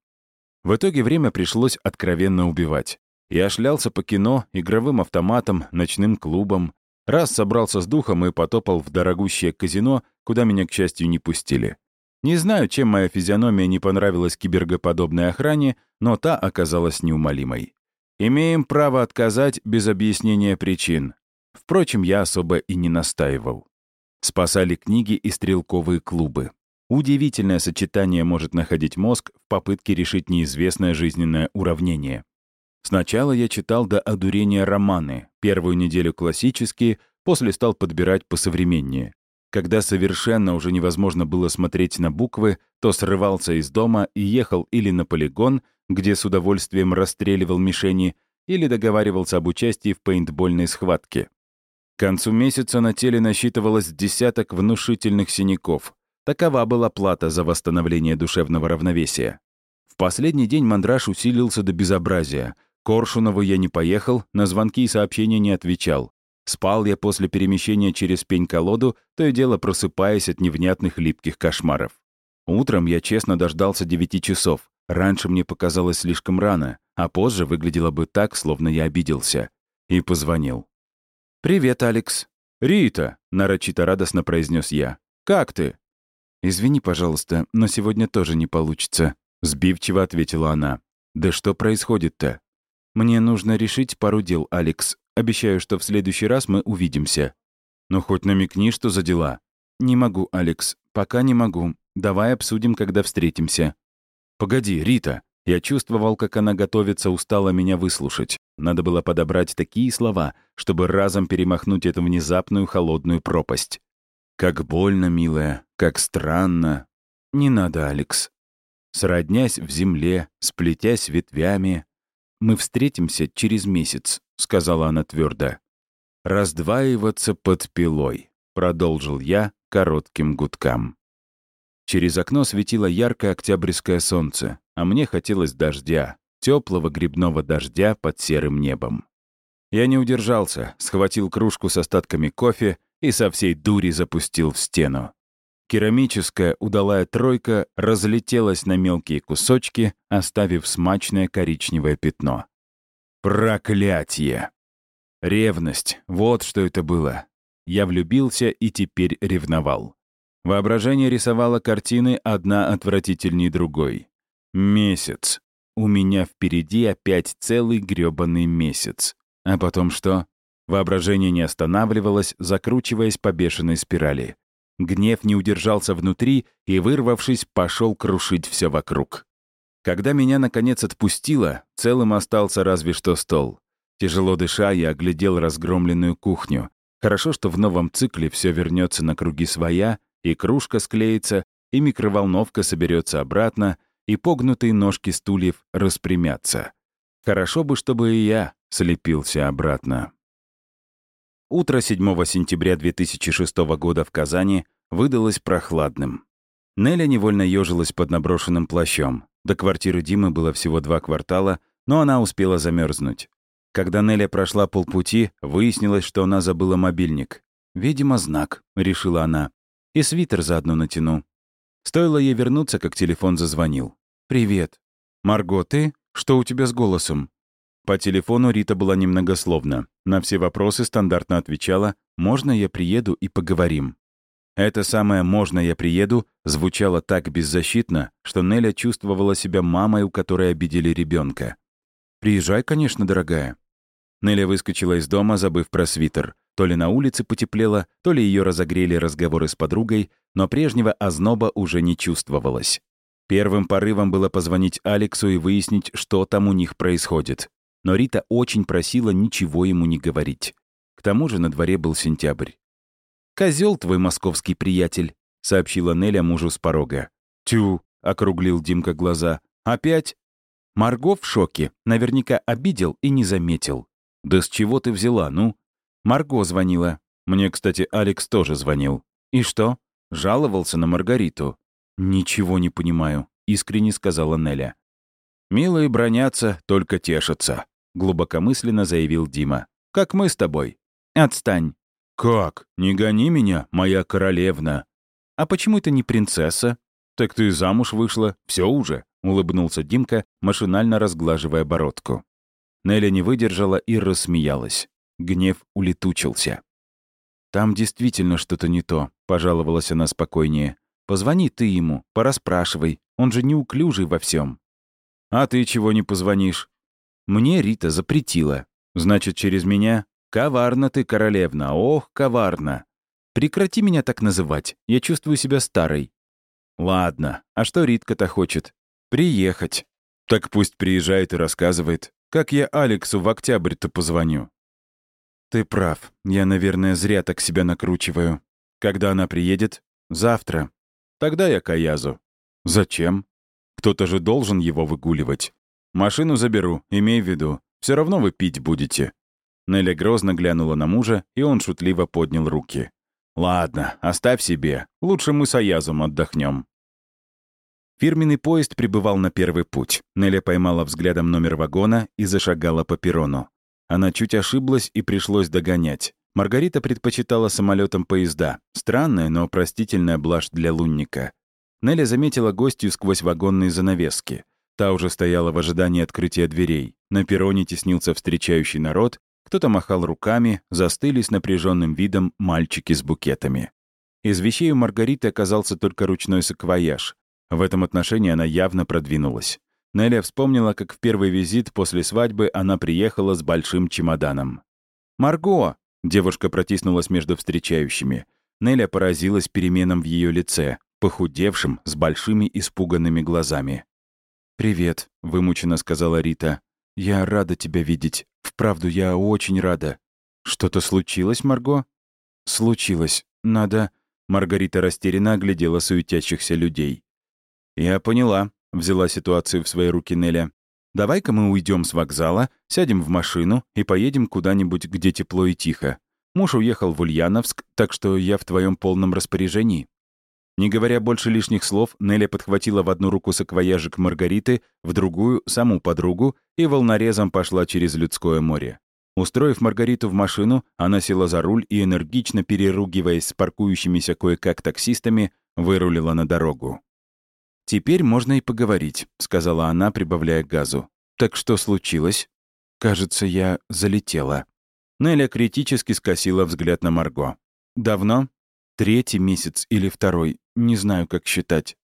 [SPEAKER 1] В итоге время пришлось откровенно убивать. Я шлялся по кино, игровым автоматам, ночным клубам. Раз собрался с духом и потопал в дорогущее казино, куда меня, к счастью, не пустили. Не знаю, чем моя физиономия не понравилась кибергоподобной охране, но та оказалась неумолимой. Имеем право отказать без объяснения причин. Впрочем, я особо и не настаивал. Спасали книги и стрелковые клубы. Удивительное сочетание может находить мозг в попытке решить неизвестное жизненное уравнение. Сначала я читал до одурения романы, первую неделю классические, после стал подбирать посовременнее. Когда совершенно уже невозможно было смотреть на буквы, то срывался из дома и ехал или на полигон, где с удовольствием расстреливал мишени, или договаривался об участии в пейнтбольной схватке. К концу месяца на теле насчитывалось десяток внушительных синяков. Такова была плата за восстановление душевного равновесия. В последний день мандраж усилился до безобразия — Коршунову я не поехал, на звонки и сообщения не отвечал. Спал я после перемещения через пень-колоду, то и дело просыпаясь от невнятных липких кошмаров. Утром я честно дождался девяти часов. Раньше мне показалось слишком рано, а позже выглядело бы так, словно я обиделся. И позвонил. «Привет, Алекс». «Рита», — нарочито радостно произнес я. «Как ты?» «Извини, пожалуйста, но сегодня тоже не получится», — сбивчиво ответила она. «Да что происходит-то?» «Мне нужно решить пару дел, Алекс. Обещаю, что в следующий раз мы увидимся». «Ну, хоть намекни, что за дела». «Не могу, Алекс. Пока не могу. Давай обсудим, когда встретимся». «Погоди, Рита». Я чувствовал, как она готовится устало меня выслушать. Надо было подобрать такие слова, чтобы разом перемахнуть эту внезапную холодную пропасть. «Как больно, милая, как странно». «Не надо, Алекс». Сроднясь в земле, сплетясь ветвями, «Мы встретимся через месяц», — сказала она твердо. «Раздваиваться под пилой», — продолжил я коротким гудкам. Через окно светило яркое октябрьское солнце, а мне хотелось дождя. теплого грибного дождя под серым небом. Я не удержался, схватил кружку с остатками кофе и со всей дури запустил в стену. Керамическая удалая тройка разлетелась на мелкие кусочки, оставив смачное коричневое пятно. Проклятье! Ревность — вот что это было. Я влюбился и теперь ревновал. Воображение рисовало картины одна отвратительней другой. Месяц. У меня впереди опять целый грёбаный месяц. А потом что? Воображение не останавливалось, закручиваясь по бешеной спирали. Гнев не удержался внутри и, вырвавшись, пошел крушить все вокруг. Когда меня, наконец, отпустило, целым остался разве что стол. Тяжело дыша, я оглядел разгромленную кухню. Хорошо, что в новом цикле все вернется на круги своя, и кружка склеится, и микроволновка соберется обратно, и погнутые ножки стульев распрямятся. Хорошо бы, чтобы и я слепился обратно. Утро 7 сентября 2006 года в Казани выдалось прохладным. Неля невольно ежилась под наброшенным плащом. До квартиры Димы было всего два квартала, но она успела замерзнуть. Когда Неля прошла полпути, выяснилось, что она забыла мобильник. «Видимо, знак», — решила она. «И свитер заодно натяну». Стоило ей вернуться, как телефон зазвонил. «Привет». «Марго, ты? Что у тебя с голосом?» По телефону Рита была немногословна. На все вопросы стандартно отвечала «Можно я приеду и поговорим?». Это самое «можно я приеду» звучало так беззащитно, что Неля чувствовала себя мамой, у которой обидели ребенка. «Приезжай, конечно, дорогая». Неля выскочила из дома, забыв про свитер. То ли на улице потеплело, то ли ее разогрели разговоры с подругой, но прежнего озноба уже не чувствовалось. Первым порывом было позвонить Алексу и выяснить, что там у них происходит но Рита очень просила ничего ему не говорить. К тому же на дворе был сентябрь. «Козёл твой московский приятель», — сообщила Неля мужу с порога. «Тю», — округлил Димка глаза. «Опять?» Марго в шоке. Наверняка обидел и не заметил. «Да с чего ты взяла, ну?» Марго звонила. Мне, кстати, Алекс тоже звонил. «И что?» Жаловался на Маргариту. «Ничего не понимаю», — искренне сказала Неля. «Милые бронятся, только тешатся», — глубокомысленно заявил Дима. «Как мы с тобой». «Отстань». «Как? Не гони меня, моя королевна». «А почему ты не принцесса?» «Так ты замуж вышла, все уже», — улыбнулся Димка, машинально разглаживая бородку. Неля не выдержала и рассмеялась. Гнев улетучился. «Там действительно что-то не то», — пожаловалась она спокойнее. «Позвони ты ему, пораспрашивай. Он же неуклюжий во всем. «А ты чего не позвонишь?» Мне Рита запретила. Значит, через меня? Коварно ты, королевна, ох, коварно. Прекрати меня так называть, я чувствую себя старой. Ладно, а что Ритка-то хочет? Приехать. Так пусть приезжает и рассказывает, как я Алексу в октябрь-то позвоню. Ты прав, я, наверное, зря так себя накручиваю. Когда она приедет? Завтра. Тогда я Каязу. Зачем? Кто-то же должен его выгуливать. Машину заберу, имей в виду. Все равно вы пить будете». Нелли грозно глянула на мужа, и он шутливо поднял руки. «Ладно, оставь себе. Лучше мы с Аязом отдохнем. Фирменный поезд прибывал на первый путь. Нелли поймала взглядом номер вагона и зашагала по перрону. Она чуть ошиблась и пришлось догонять. Маргарита предпочитала самолетом поезда. Странная, но простительная блажь для лунника. Нелли заметила гостью сквозь вагонные занавески. Та уже стояла в ожидании открытия дверей. На перроне теснился встречающий народ, кто-то махал руками, застыли с напряженным видом мальчики с букетами. Из вещей у Маргариты оказался только ручной саквояж. В этом отношении она явно продвинулась. Нелли вспомнила, как в первый визит после свадьбы она приехала с большим чемоданом. «Марго!» — девушка протиснулась между встречающими. Неля поразилась переменам в ее лице похудевшим, с большими испуганными глазами. «Привет», — вымученно сказала Рита. «Я рада тебя видеть. Вправду, я очень рада. Что-то случилось, Марго?» «Случилось. Надо...» Маргарита растерянно оглядела суетящихся людей. «Я поняла», — взяла ситуацию в свои руки Неля. «Давай-ка мы уйдем с вокзала, сядем в машину и поедем куда-нибудь, где тепло и тихо. Муж уехал в Ульяновск, так что я в твоем полном распоряжении. Не говоря больше лишних слов, Нелли подхватила в одну руку саквояжик Маргариты, в другую — саму подругу, и волнорезом пошла через людское море. Устроив Маргариту в машину, она села за руль и, энергично переругиваясь с паркующимися кое-как таксистами, вырулила на дорогу. «Теперь можно и поговорить», — сказала она, прибавляя газу. «Так что случилось?» «Кажется, я залетела». Неля критически скосила взгляд на Марго. «Давно?» «Третий месяц или второй. Не знаю, как считать».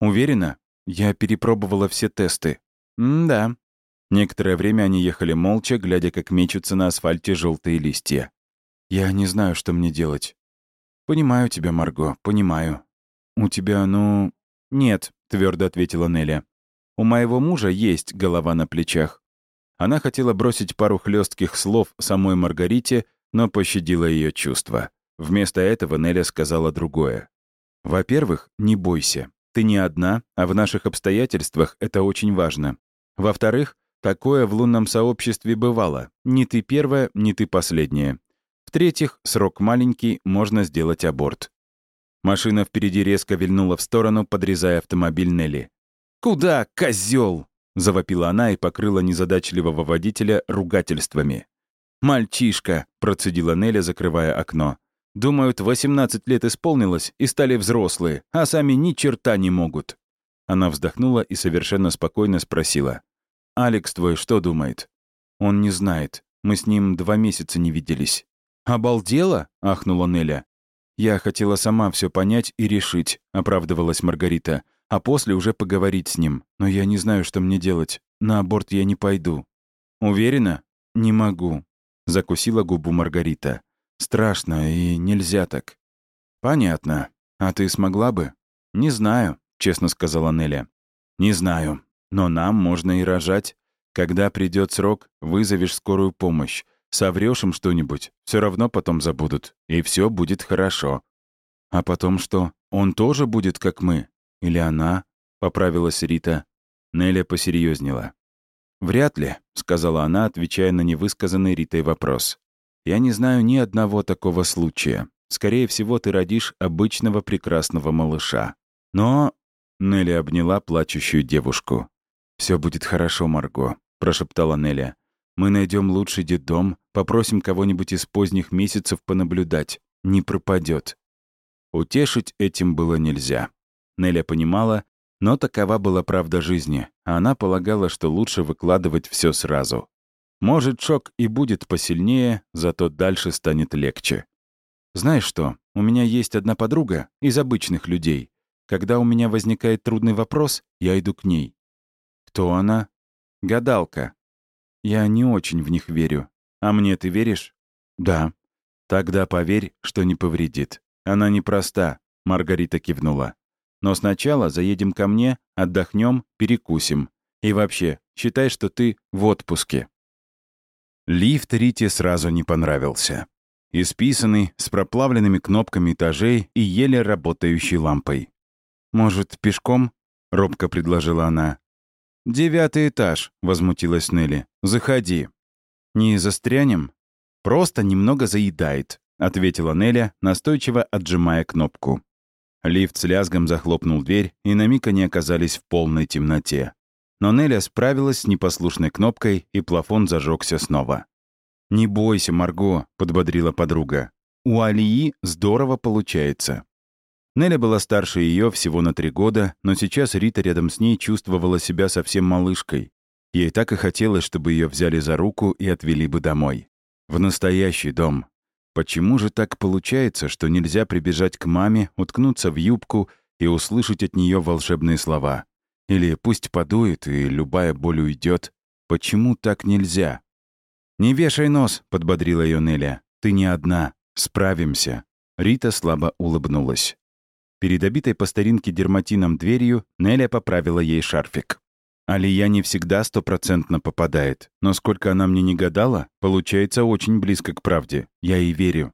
[SPEAKER 1] «Уверена? Я перепробовала все тесты». «М-да». Некоторое время они ехали молча, глядя, как мечутся на асфальте желтые листья. «Я не знаю, что мне делать». «Понимаю тебя, Марго, понимаю. У тебя, ну...» «Нет», — твердо ответила Неля. «У моего мужа есть голова на плечах». Она хотела бросить пару хлестких слов самой Маргарите, но пощадила ее чувства. Вместо этого Неля сказала другое. «Во-первых, не бойся. Ты не одна, а в наших обстоятельствах это очень важно. Во-вторых, такое в лунном сообществе бывало. Не ты первая, не ты последняя. В-третьих, срок маленький, можно сделать аборт. Машина впереди резко вильнула в сторону, подрезая автомобиль Нелли. «Куда, козел? завопила она и покрыла незадачливого водителя ругательствами. «Мальчишка!» — процедила Нелли, закрывая окно. «Думают, 18 лет исполнилось и стали взрослые, а сами ни черта не могут». Она вздохнула и совершенно спокойно спросила. «Алекс твой что думает?» «Он не знает. Мы с ним два месяца не виделись». «Обалдела?» — ахнула Неля. «Я хотела сама все понять и решить», — оправдывалась Маргарита, «а после уже поговорить с ним. Но я не знаю, что мне делать. На аборт я не пойду». «Уверена?» «Не могу», — закусила губу Маргарита. «Страшно, и нельзя так». «Понятно. А ты смогла бы?» «Не знаю», — честно сказала Неля. «Не знаю. Но нам можно и рожать. Когда придет срок, вызовешь скорую помощь. Соврёшь им что-нибудь, все равно потом забудут, и все будет хорошо. А потом что? Он тоже будет, как мы? Или она? Поправилась Рита. Неля посерьезнела. «Вряд ли», — сказала она, отвечая на невысказанный Ритой вопрос. «Я не знаю ни одного такого случая. Скорее всего, ты родишь обычного прекрасного малыша. Но...» — Нелли обняла плачущую девушку. Все будет хорошо, Марго», — прошептала Неля. Мы найдем лучший детдом, попросим кого-нибудь из поздних месяцев понаблюдать. Не пропадет. Утешить этим было нельзя. Неля понимала, но такова была правда жизни, а она полагала, что лучше выкладывать все сразу. Может, шок и будет посильнее, зато дальше станет легче. Знаешь что, у меня есть одна подруга из обычных людей. Когда у меня возникает трудный вопрос, я иду к ней. Кто она? Гадалка. Я не очень в них верю. А мне ты веришь? Да. Тогда поверь, что не повредит. Она непроста, Маргарита кивнула. Но сначала заедем ко мне, отдохнем, перекусим. И вообще, считай, что ты в отпуске. Лифт Рите сразу не понравился. Исписанный, с проплавленными кнопками этажей и еле работающей лампой. «Может, пешком?» — робко предложила она. «Девятый этаж», — возмутилась Нелли. «Заходи». «Не застрянем?» «Просто немного заедает», — ответила Неля, настойчиво отжимая кнопку. Лифт с лязгом захлопнул дверь, и на миг они оказались в полной темноте. Но Неля справилась с непослушной кнопкой, и плафон зажегся снова. «Не бойся, Марго», — подбодрила подруга. «У Алии здорово получается». Неля была старше ее всего на три года, но сейчас Рита рядом с ней чувствовала себя совсем малышкой. Ей так и хотелось, чтобы ее взяли за руку и отвели бы домой. В настоящий дом. Почему же так получается, что нельзя прибежать к маме, уткнуться в юбку и услышать от нее волшебные слова? Или пусть подует, и любая боль уйдет. Почему так нельзя? «Не вешай нос», — подбодрила ее Неля. «Ты не одна. Справимся». Рита слабо улыбнулась. Перед обитой по старинке дерматином дверью Неля поправила ей шарфик. Алия не всегда стопроцентно попадает, но сколько она мне не гадала, получается очень близко к правде. Я ей верю.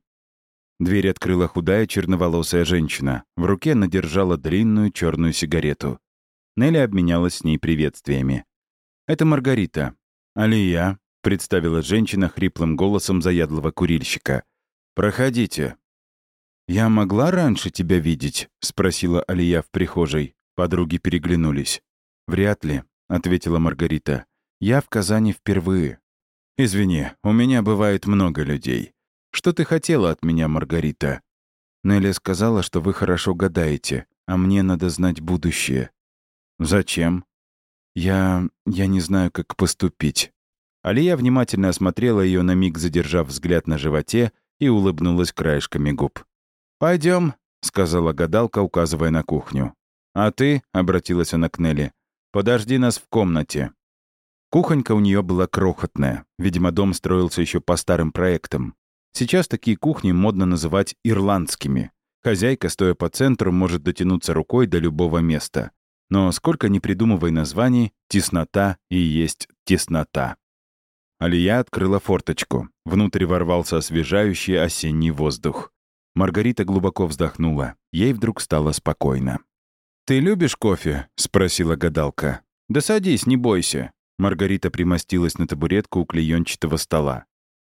[SPEAKER 1] Дверь открыла худая черноволосая женщина. В руке она держала длинную черную сигарету. Нелли обменялась с ней приветствиями. «Это Маргарита». «Алия», — представила женщина хриплым голосом заядлого курильщика. «Проходите». «Я могла раньше тебя видеть?» — спросила Алия в прихожей. Подруги переглянулись. «Вряд ли», — ответила Маргарита. «Я в Казани впервые». «Извини, у меня бывает много людей. Что ты хотела от меня, Маргарита?» Нелли сказала, что вы хорошо гадаете, а мне надо знать будущее. «Зачем?» «Я... я не знаю, как поступить». Алия внимательно осмотрела ее на миг, задержав взгляд на животе, и улыбнулась краешками губ. Пойдем, сказала гадалка, указывая на кухню. «А ты», — обратилась она к Нелли, — «подожди нас в комнате». Кухонька у нее была крохотная. Видимо, дом строился еще по старым проектам. Сейчас такие кухни модно называть ирландскими. Хозяйка, стоя по центру, может дотянуться рукой до любого места. Но сколько ни придумывай названий, теснота и есть теснота. Алия открыла форточку. Внутрь ворвался освежающий осенний воздух. Маргарита глубоко вздохнула. Ей вдруг стало спокойно. «Ты любишь кофе?» — спросила гадалка. «Да садись, не бойся». Маргарита примостилась на табуретку у клеенчатого стола.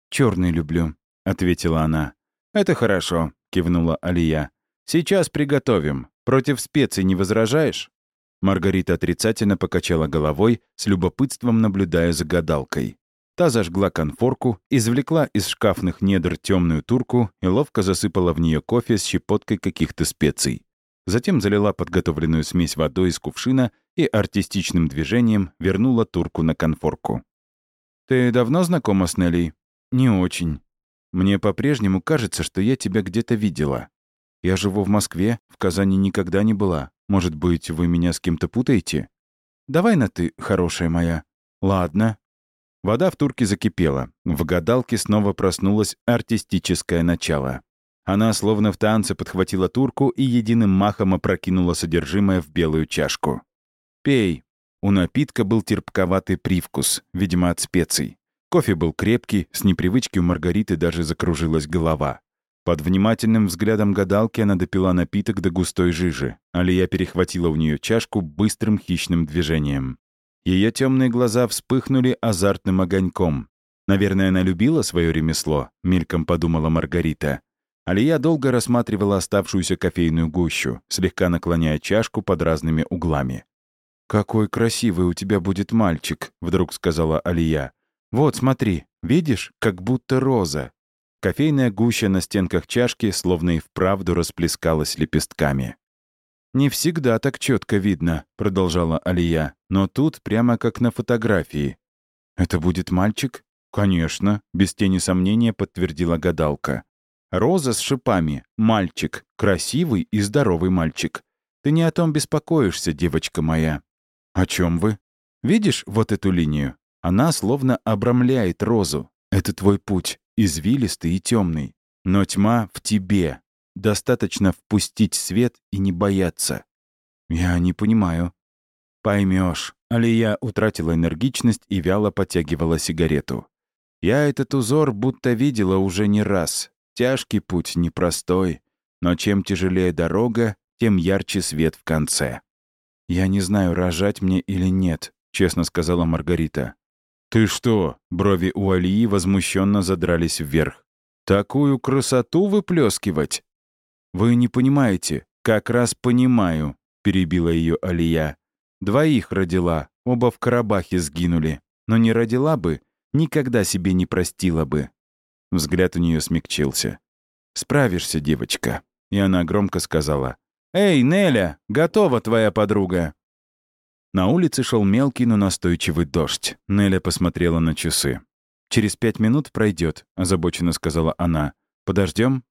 [SPEAKER 1] Черный люблю», — ответила она. «Это хорошо», — кивнула Алия. «Сейчас приготовим. Против специй не возражаешь?» Маргарита отрицательно покачала головой, с любопытством наблюдая за гадалкой. Та зажгла конфорку, извлекла из шкафных недр темную турку и ловко засыпала в нее кофе с щепоткой каких-то специй. Затем залила подготовленную смесь водой из кувшина и артистичным движением вернула турку на конфорку. «Ты давно знакома с Нелли?» «Не очень. Мне по-прежнему кажется, что я тебя где-то видела. Я живу в Москве, в Казани никогда не была. Может быть, вы меня с кем-то путаете? Давай на «ты», хорошая моя. Ладно. Вода в турке закипела. В гадалке снова проснулось артистическое начало. Она словно в танце подхватила турку и единым махом опрокинула содержимое в белую чашку. «Пей». У напитка был терпковатый привкус, видимо, от специй. Кофе был крепкий, с непривычки у Маргариты даже закружилась голова. Под внимательным взглядом гадалки она допила напиток до густой жижи. Алия перехватила у нее чашку быстрым хищным движением. Ее темные глаза вспыхнули азартным огоньком. «Наверное, она любила свое ремесло», — мельком подумала Маргарита. Алия долго рассматривала оставшуюся кофейную гущу, слегка наклоняя чашку под разными углами. «Какой красивый у тебя будет мальчик», — вдруг сказала Алия. «Вот, смотри, видишь, как будто роза. Кофейная гуща на стенках чашки словно и вправду расплескалась лепестками. «Не всегда так четко видно», — продолжала Алия, «но тут прямо как на фотографии». «Это будет мальчик?» «Конечно», — без тени сомнения подтвердила гадалка. «Роза с шипами. Мальчик. Красивый и здоровый мальчик. Ты не о том беспокоишься, девочка моя». «О чем вы?» «Видишь вот эту линию? Она словно обрамляет розу. Это твой путь извилистый и темный. Но тьма в тебе. Достаточно впустить свет и не бояться. Я не понимаю. Поймешь. Алия утратила энергичность и вяло потягивала сигарету. Я этот узор будто видела уже не раз. Тяжкий путь, непростой. Но чем тяжелее дорога, тем ярче свет в конце. «Я не знаю, рожать мне или нет», — честно сказала Маргарита. «Ты что?» — брови у Алии возмущенно задрались вверх. «Такую красоту выплескивать?» «Вы не понимаете. Как раз понимаю», — перебила ее Алия. «Двоих родила, оба в Карабахе сгинули. Но не родила бы, никогда себе не простила бы». Взгляд у нее смягчился. «Справишься, девочка». И она громко сказала. «Эй, Неля, готова твоя подруга!» На улице шел мелкий, но настойчивый дождь. Неля посмотрела на часы. «Через пять минут пройдет, озабоченно сказала она. Подождем?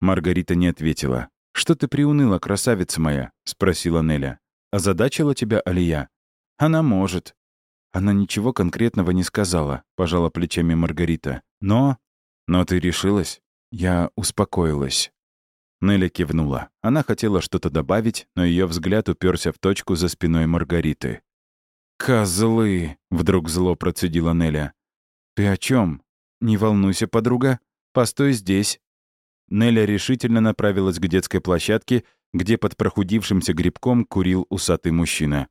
[SPEAKER 1] Маргарита не ответила. «Что ты приуныла, красавица моя?» — спросила Неля. «Озадачила тебя Алия?» «Она может». Она ничего конкретного не сказала, пожала плечами Маргарита. «Но...» «Но ты решилась?» Я успокоилась. Нелли кивнула. Она хотела что-то добавить, но ее взгляд уперся в точку за спиной Маргариты. «Козлы!» — вдруг зло процедила Неля. «Ты о чем? Не волнуйся, подруга. Постой здесь». Неля решительно направилась к детской площадке, где под прохудившимся грибком курил усатый мужчина.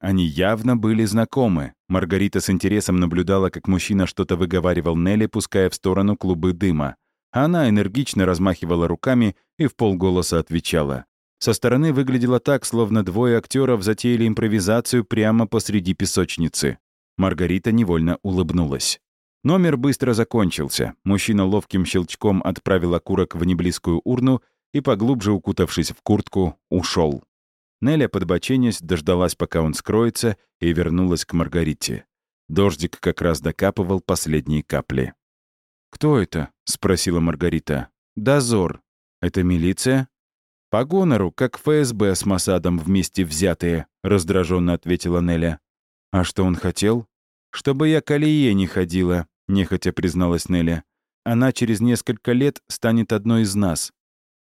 [SPEAKER 1] Они явно были знакомы. Маргарита с интересом наблюдала, как мужчина что-то выговаривал Нелли, пуская в сторону клубы дыма. Она энергично размахивала руками и в полголоса отвечала. Со стороны выглядело так, словно двое актеров затеяли импровизацию прямо посреди песочницы. Маргарита невольно улыбнулась. Номер быстро закончился. Мужчина ловким щелчком отправил окурок в неблизкую урну и, поглубже укутавшись в куртку, ушел. Неля, подбоченясь, дождалась, пока он скроется, и вернулась к Маргарите. Дождик как раз докапывал последние капли. «Кто это?» — спросила Маргарита. «Дозор. Это милиция?» «По гонору, как ФСБ с Масадом вместе взятые», — раздраженно ответила Неля. «А что он хотел?» «Чтобы я к Алие не ходила», — нехотя призналась Неля. «Она через несколько лет станет одной из нас».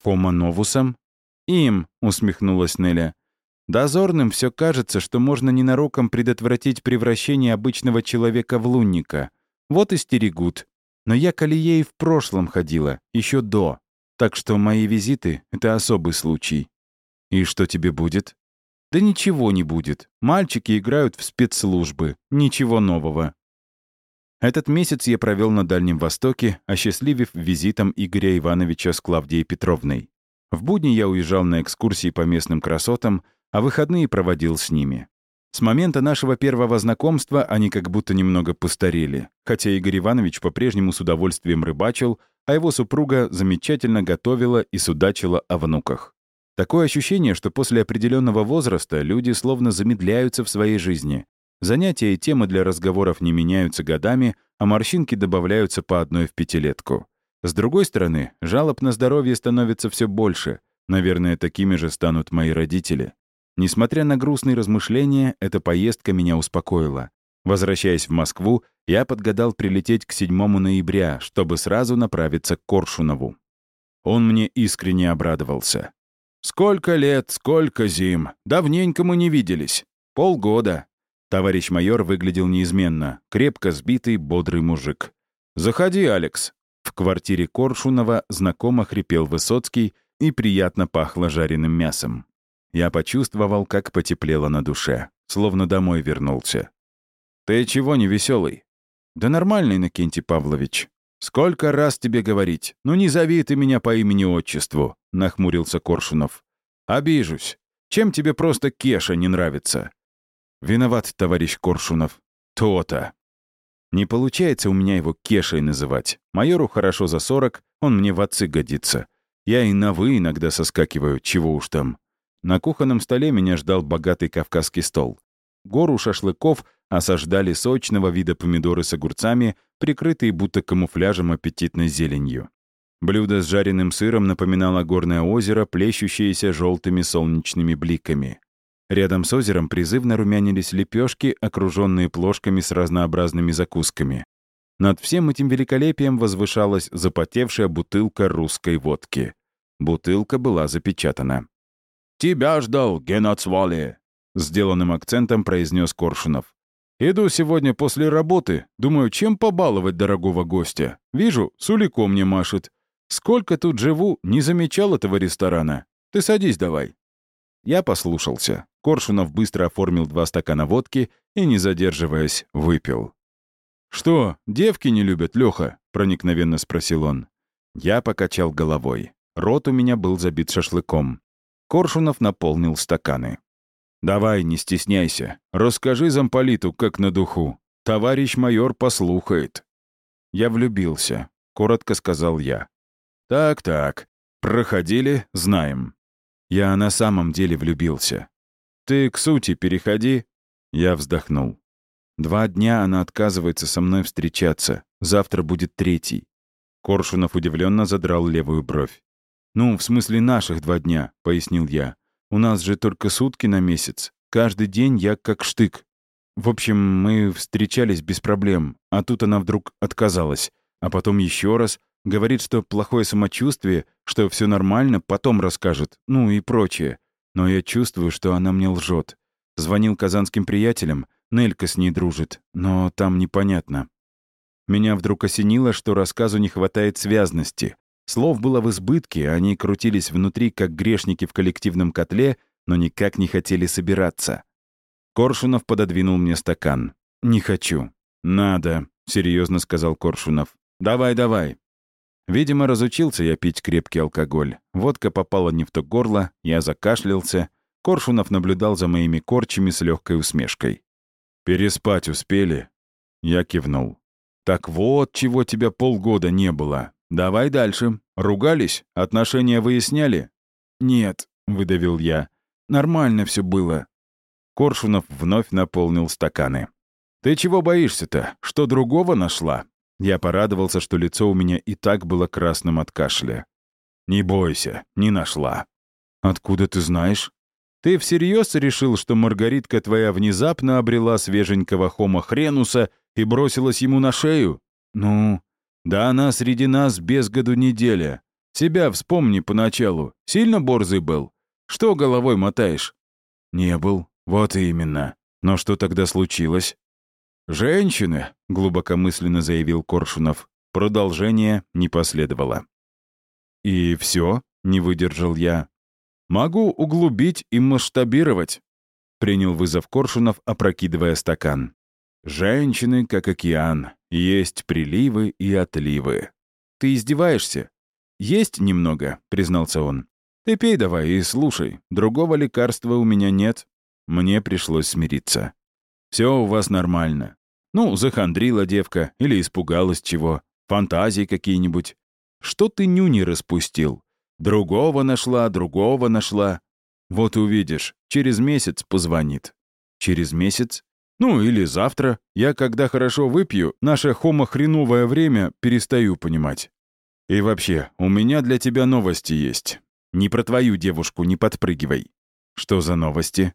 [SPEAKER 1] «Хома Новусом?» «Им», — усмехнулась Неля. «Дозорным все кажется, что можно ненароком предотвратить превращение обычного человека в лунника. Вот и стерегут. Но я к Алие в прошлом ходила, еще до. Так что мои визиты — это особый случай. И что тебе будет? Да ничего не будет. Мальчики играют в спецслужбы. Ничего нового. Этот месяц я провел на Дальнем Востоке, осчастливив визитом Игоря Ивановича с Клавдией Петровной. В будни я уезжал на экскурсии по местным красотам, а выходные проводил с ними. С момента нашего первого знакомства они как будто немного постарели, хотя Игорь Иванович по-прежнему с удовольствием рыбачил, а его супруга замечательно готовила и судачила о внуках. Такое ощущение, что после определенного возраста люди словно замедляются в своей жизни. Занятия и темы для разговоров не меняются годами, а морщинки добавляются по одной в пятилетку. С другой стороны, жалоб на здоровье становится все больше. Наверное, такими же станут мои родители. Несмотря на грустные размышления, эта поездка меня успокоила. Возвращаясь в Москву, я подгадал прилететь к 7 ноября, чтобы сразу направиться к Коршунову. Он мне искренне обрадовался. «Сколько лет, сколько зим! Давненько мы не виделись. Полгода». Товарищ майор выглядел неизменно, крепко сбитый, бодрый мужик. «Заходи, Алекс». В квартире Коршунова знакомо хрипел Высоцкий и приятно пахло жареным мясом. Я почувствовал, как потеплело на душе, словно домой вернулся. «Ты чего не веселый? «Да нормальный, Накентий Павлович. Сколько раз тебе говорить? Ну не зови ты меня по имени-отчеству», — нахмурился Коршунов. «Обижусь. Чем тебе просто Кеша не нравится?» «Виноват, товарищ Коршунов. То-то». Не получается у меня его Кешей называть. Майору хорошо за сорок, он мне в отцы годится. Я и на «вы» иногда соскакиваю, чего уж там. На кухонном столе меня ждал богатый кавказский стол. Гору шашлыков осаждали сочного вида помидоры с огурцами, прикрытые будто камуфляжем аппетитной зеленью. Блюдо с жареным сыром напоминало горное озеро, плещущееся желтыми солнечными бликами. Рядом с озером призывно румянились лепешки, окруженные плошками с разнообразными закусками. Над всем этим великолепием возвышалась запотевшая бутылка русской водки. Бутылка была запечатана. «Тебя ждал, Генацвали!» Сделанным акцентом произнес Коршунов. «Иду сегодня после работы. Думаю, чем побаловать дорогого гостя. Вижу, Сулико мне машет. Сколько тут живу, не замечал этого ресторана. Ты садись давай». Я послушался. Коршунов быстро оформил два стакана водки и, не задерживаясь, выпил. «Что, девки не любят, Лёха?» — проникновенно спросил он. Я покачал головой. Рот у меня был забит шашлыком. Коршунов наполнил стаканы. «Давай, не стесняйся. Расскажи замполиту, как на духу. Товарищ майор послухает». «Я влюбился», — коротко сказал я. «Так-так. Проходили, знаем». Я на самом деле влюбился. «Ты к сути переходи». Я вздохнул. Два дня она отказывается со мной встречаться. Завтра будет третий. Коршунов удивленно задрал левую бровь. «Ну, в смысле наших два дня», — пояснил я. У нас же только сутки на месяц. Каждый день я как штык. В общем, мы встречались без проблем, а тут она вдруг отказалась. А потом еще раз. Говорит, что плохое самочувствие, что все нормально, потом расскажет. Ну и прочее. Но я чувствую, что она мне лжет. Звонил казанским приятелям, Нелька с ней дружит, но там непонятно. Меня вдруг осенило, что рассказу не хватает связности. Слов было в избытке, они крутились внутри, как грешники в коллективном котле, но никак не хотели собираться. Коршунов пододвинул мне стакан. «Не хочу». «Надо», — серьезно сказал Коршунов. «Давай, давай». Видимо, разучился я пить крепкий алкоголь. Водка попала не в то горло, я закашлялся. Коршунов наблюдал за моими корчами с легкой усмешкой. «Переспать успели?» Я кивнул. «Так вот, чего тебя полгода не было. Давай дальше. Ругались? Отношения выясняли?»
[SPEAKER 2] «Нет», — выдавил я. «Нормально все было».
[SPEAKER 1] Коршунов вновь наполнил стаканы. «Ты чего боишься-то? Что другого нашла?» Я порадовался, что лицо у меня и так было красным от кашля. «Не бойся, не нашла».
[SPEAKER 2] «Откуда ты знаешь?»
[SPEAKER 1] «Ты всерьез решил, что Маргаритка твоя внезапно обрела свеженького хома хренуса и бросилась ему на шею?»
[SPEAKER 2] «Ну...»
[SPEAKER 1] «Да она среди нас без году неделя. Себя вспомни поначалу. Сильно борзый был? Что головой мотаешь?»
[SPEAKER 2] «Не был. Вот именно. Но что тогда случилось?»
[SPEAKER 1] «Женщины», — глубокомысленно заявил Коршунов. Продолжение не последовало. «И все?» — не выдержал я. «Могу углубить и масштабировать», — принял вызов Коршунов, опрокидывая стакан. «Женщины, как океан, есть приливы и отливы». «Ты издеваешься?» «Есть немного», — признался он. «Ты пей давай и слушай. Другого лекарства у меня нет». Мне пришлось смириться. «Все у вас нормально. Ну, захандрила девка или испугалась чего. Фантазии какие-нибудь. Что ты нюни распустил? Другого нашла, другого нашла. Вот увидишь, через месяц позвонит. Через месяц? Ну, или завтра. Я, когда хорошо выпью, наше хомо-хреновое время перестаю понимать. И вообще, у меня для тебя новости есть. Не про твою девушку не подпрыгивай. Что за новости?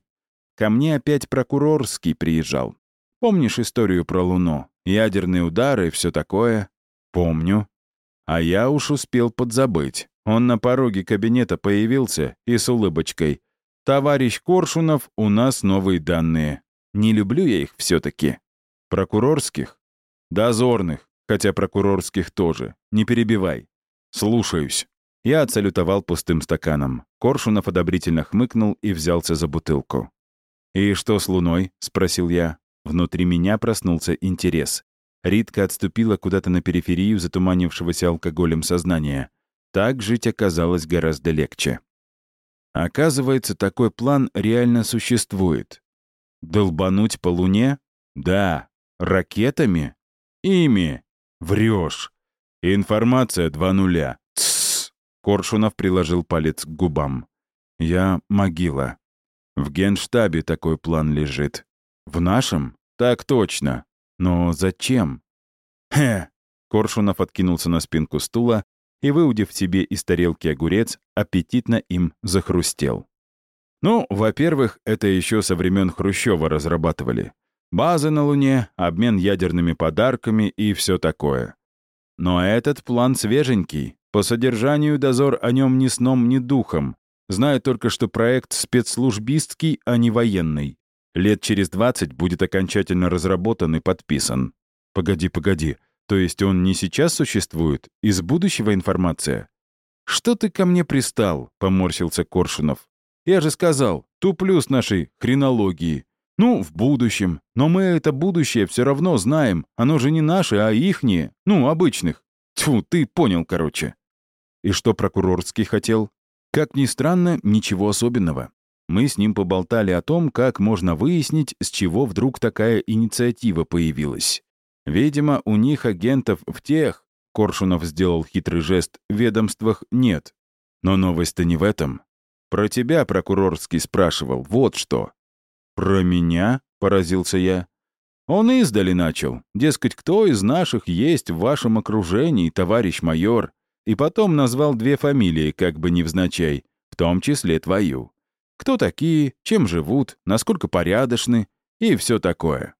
[SPEAKER 1] Ко мне опять прокурорский приезжал. Помнишь историю про Луну? Ядерные удары и все такое? Помню. А я уж успел подзабыть. Он на пороге кабинета появился и с улыбочкой. «Товарищ Коршунов, у нас новые данные. Не люблю я их все-таки. Прокурорских? Дозорных, хотя прокурорских тоже. Не перебивай. Слушаюсь». Я отсалютовал пустым стаканом. Коршунов одобрительно хмыкнул и взялся за бутылку. «И что с Луной?» — спросил я. Внутри меня проснулся интерес. Ритка отступила куда-то на периферию затуманившегося алкоголем сознания. Так жить оказалось гораздо легче. Оказывается, такой план реально существует. Долбануть по Луне? Да. Ракетами? Ими. Врешь. Информация два нуля. Тссс. Коршунов приложил палец к губам. Я могила. В генштабе такой план лежит. «В нашем? Так точно. Но зачем?» «Хе!» Коршунов откинулся на спинку стула и, выудив себе из тарелки огурец, аппетитно им захрустел. «Ну, во-первых, это еще со времен Хрущева разрабатывали. Базы на Луне, обмен ядерными подарками и все такое. Но этот план свеженький. По содержанию дозор о нем ни сном, ни духом. Знаю только, что проект спецслужбистский, а не военный. Лет через 20 будет окончательно разработан и подписан. Погоди, погоди. То есть он не сейчас существует? Из будущего информация? Что ты ко мне пристал? Поморщился Коршунов. Я же сказал, туплю с нашей хренологии. Ну, в будущем. Но мы это будущее все равно знаем. Оно же не наше, а ихнее. Ну, обычных. Тьфу, ты понял, короче. И что прокурорский хотел? Как ни странно, ничего особенного. Мы с ним поболтали о том, как можно выяснить, с чего вдруг такая инициатива появилась. Видимо, у них агентов в тех, Коршунов сделал хитрый жест, ведомствах нет. Но новость-то не в этом. Про тебя прокурорский спрашивал, вот что. «Про меня?» — поразился я. Он издали начал. Дескать, кто из наших есть в вашем окружении, товарищ майор? И потом назвал две фамилии, как бы невзначай, в том числе твою кто такие, чем живут, насколько порядочны и все такое.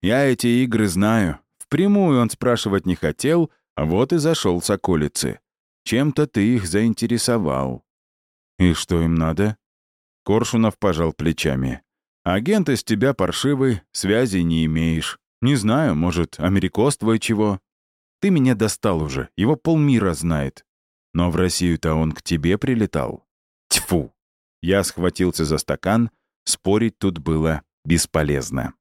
[SPEAKER 1] Я эти игры знаю. Впрямую он спрашивать не хотел, а вот и зашел с околицы. Чем-то ты их заинтересовал. И что им надо? Коршунов пожал плечами. Агент из тебя паршивый, связи не имеешь. Не знаю, может, америкос твой чего? Ты меня достал уже, его полмира знает. Но в Россию-то он к тебе прилетал. Тьфу! Я схватился за стакан, спорить тут было бесполезно.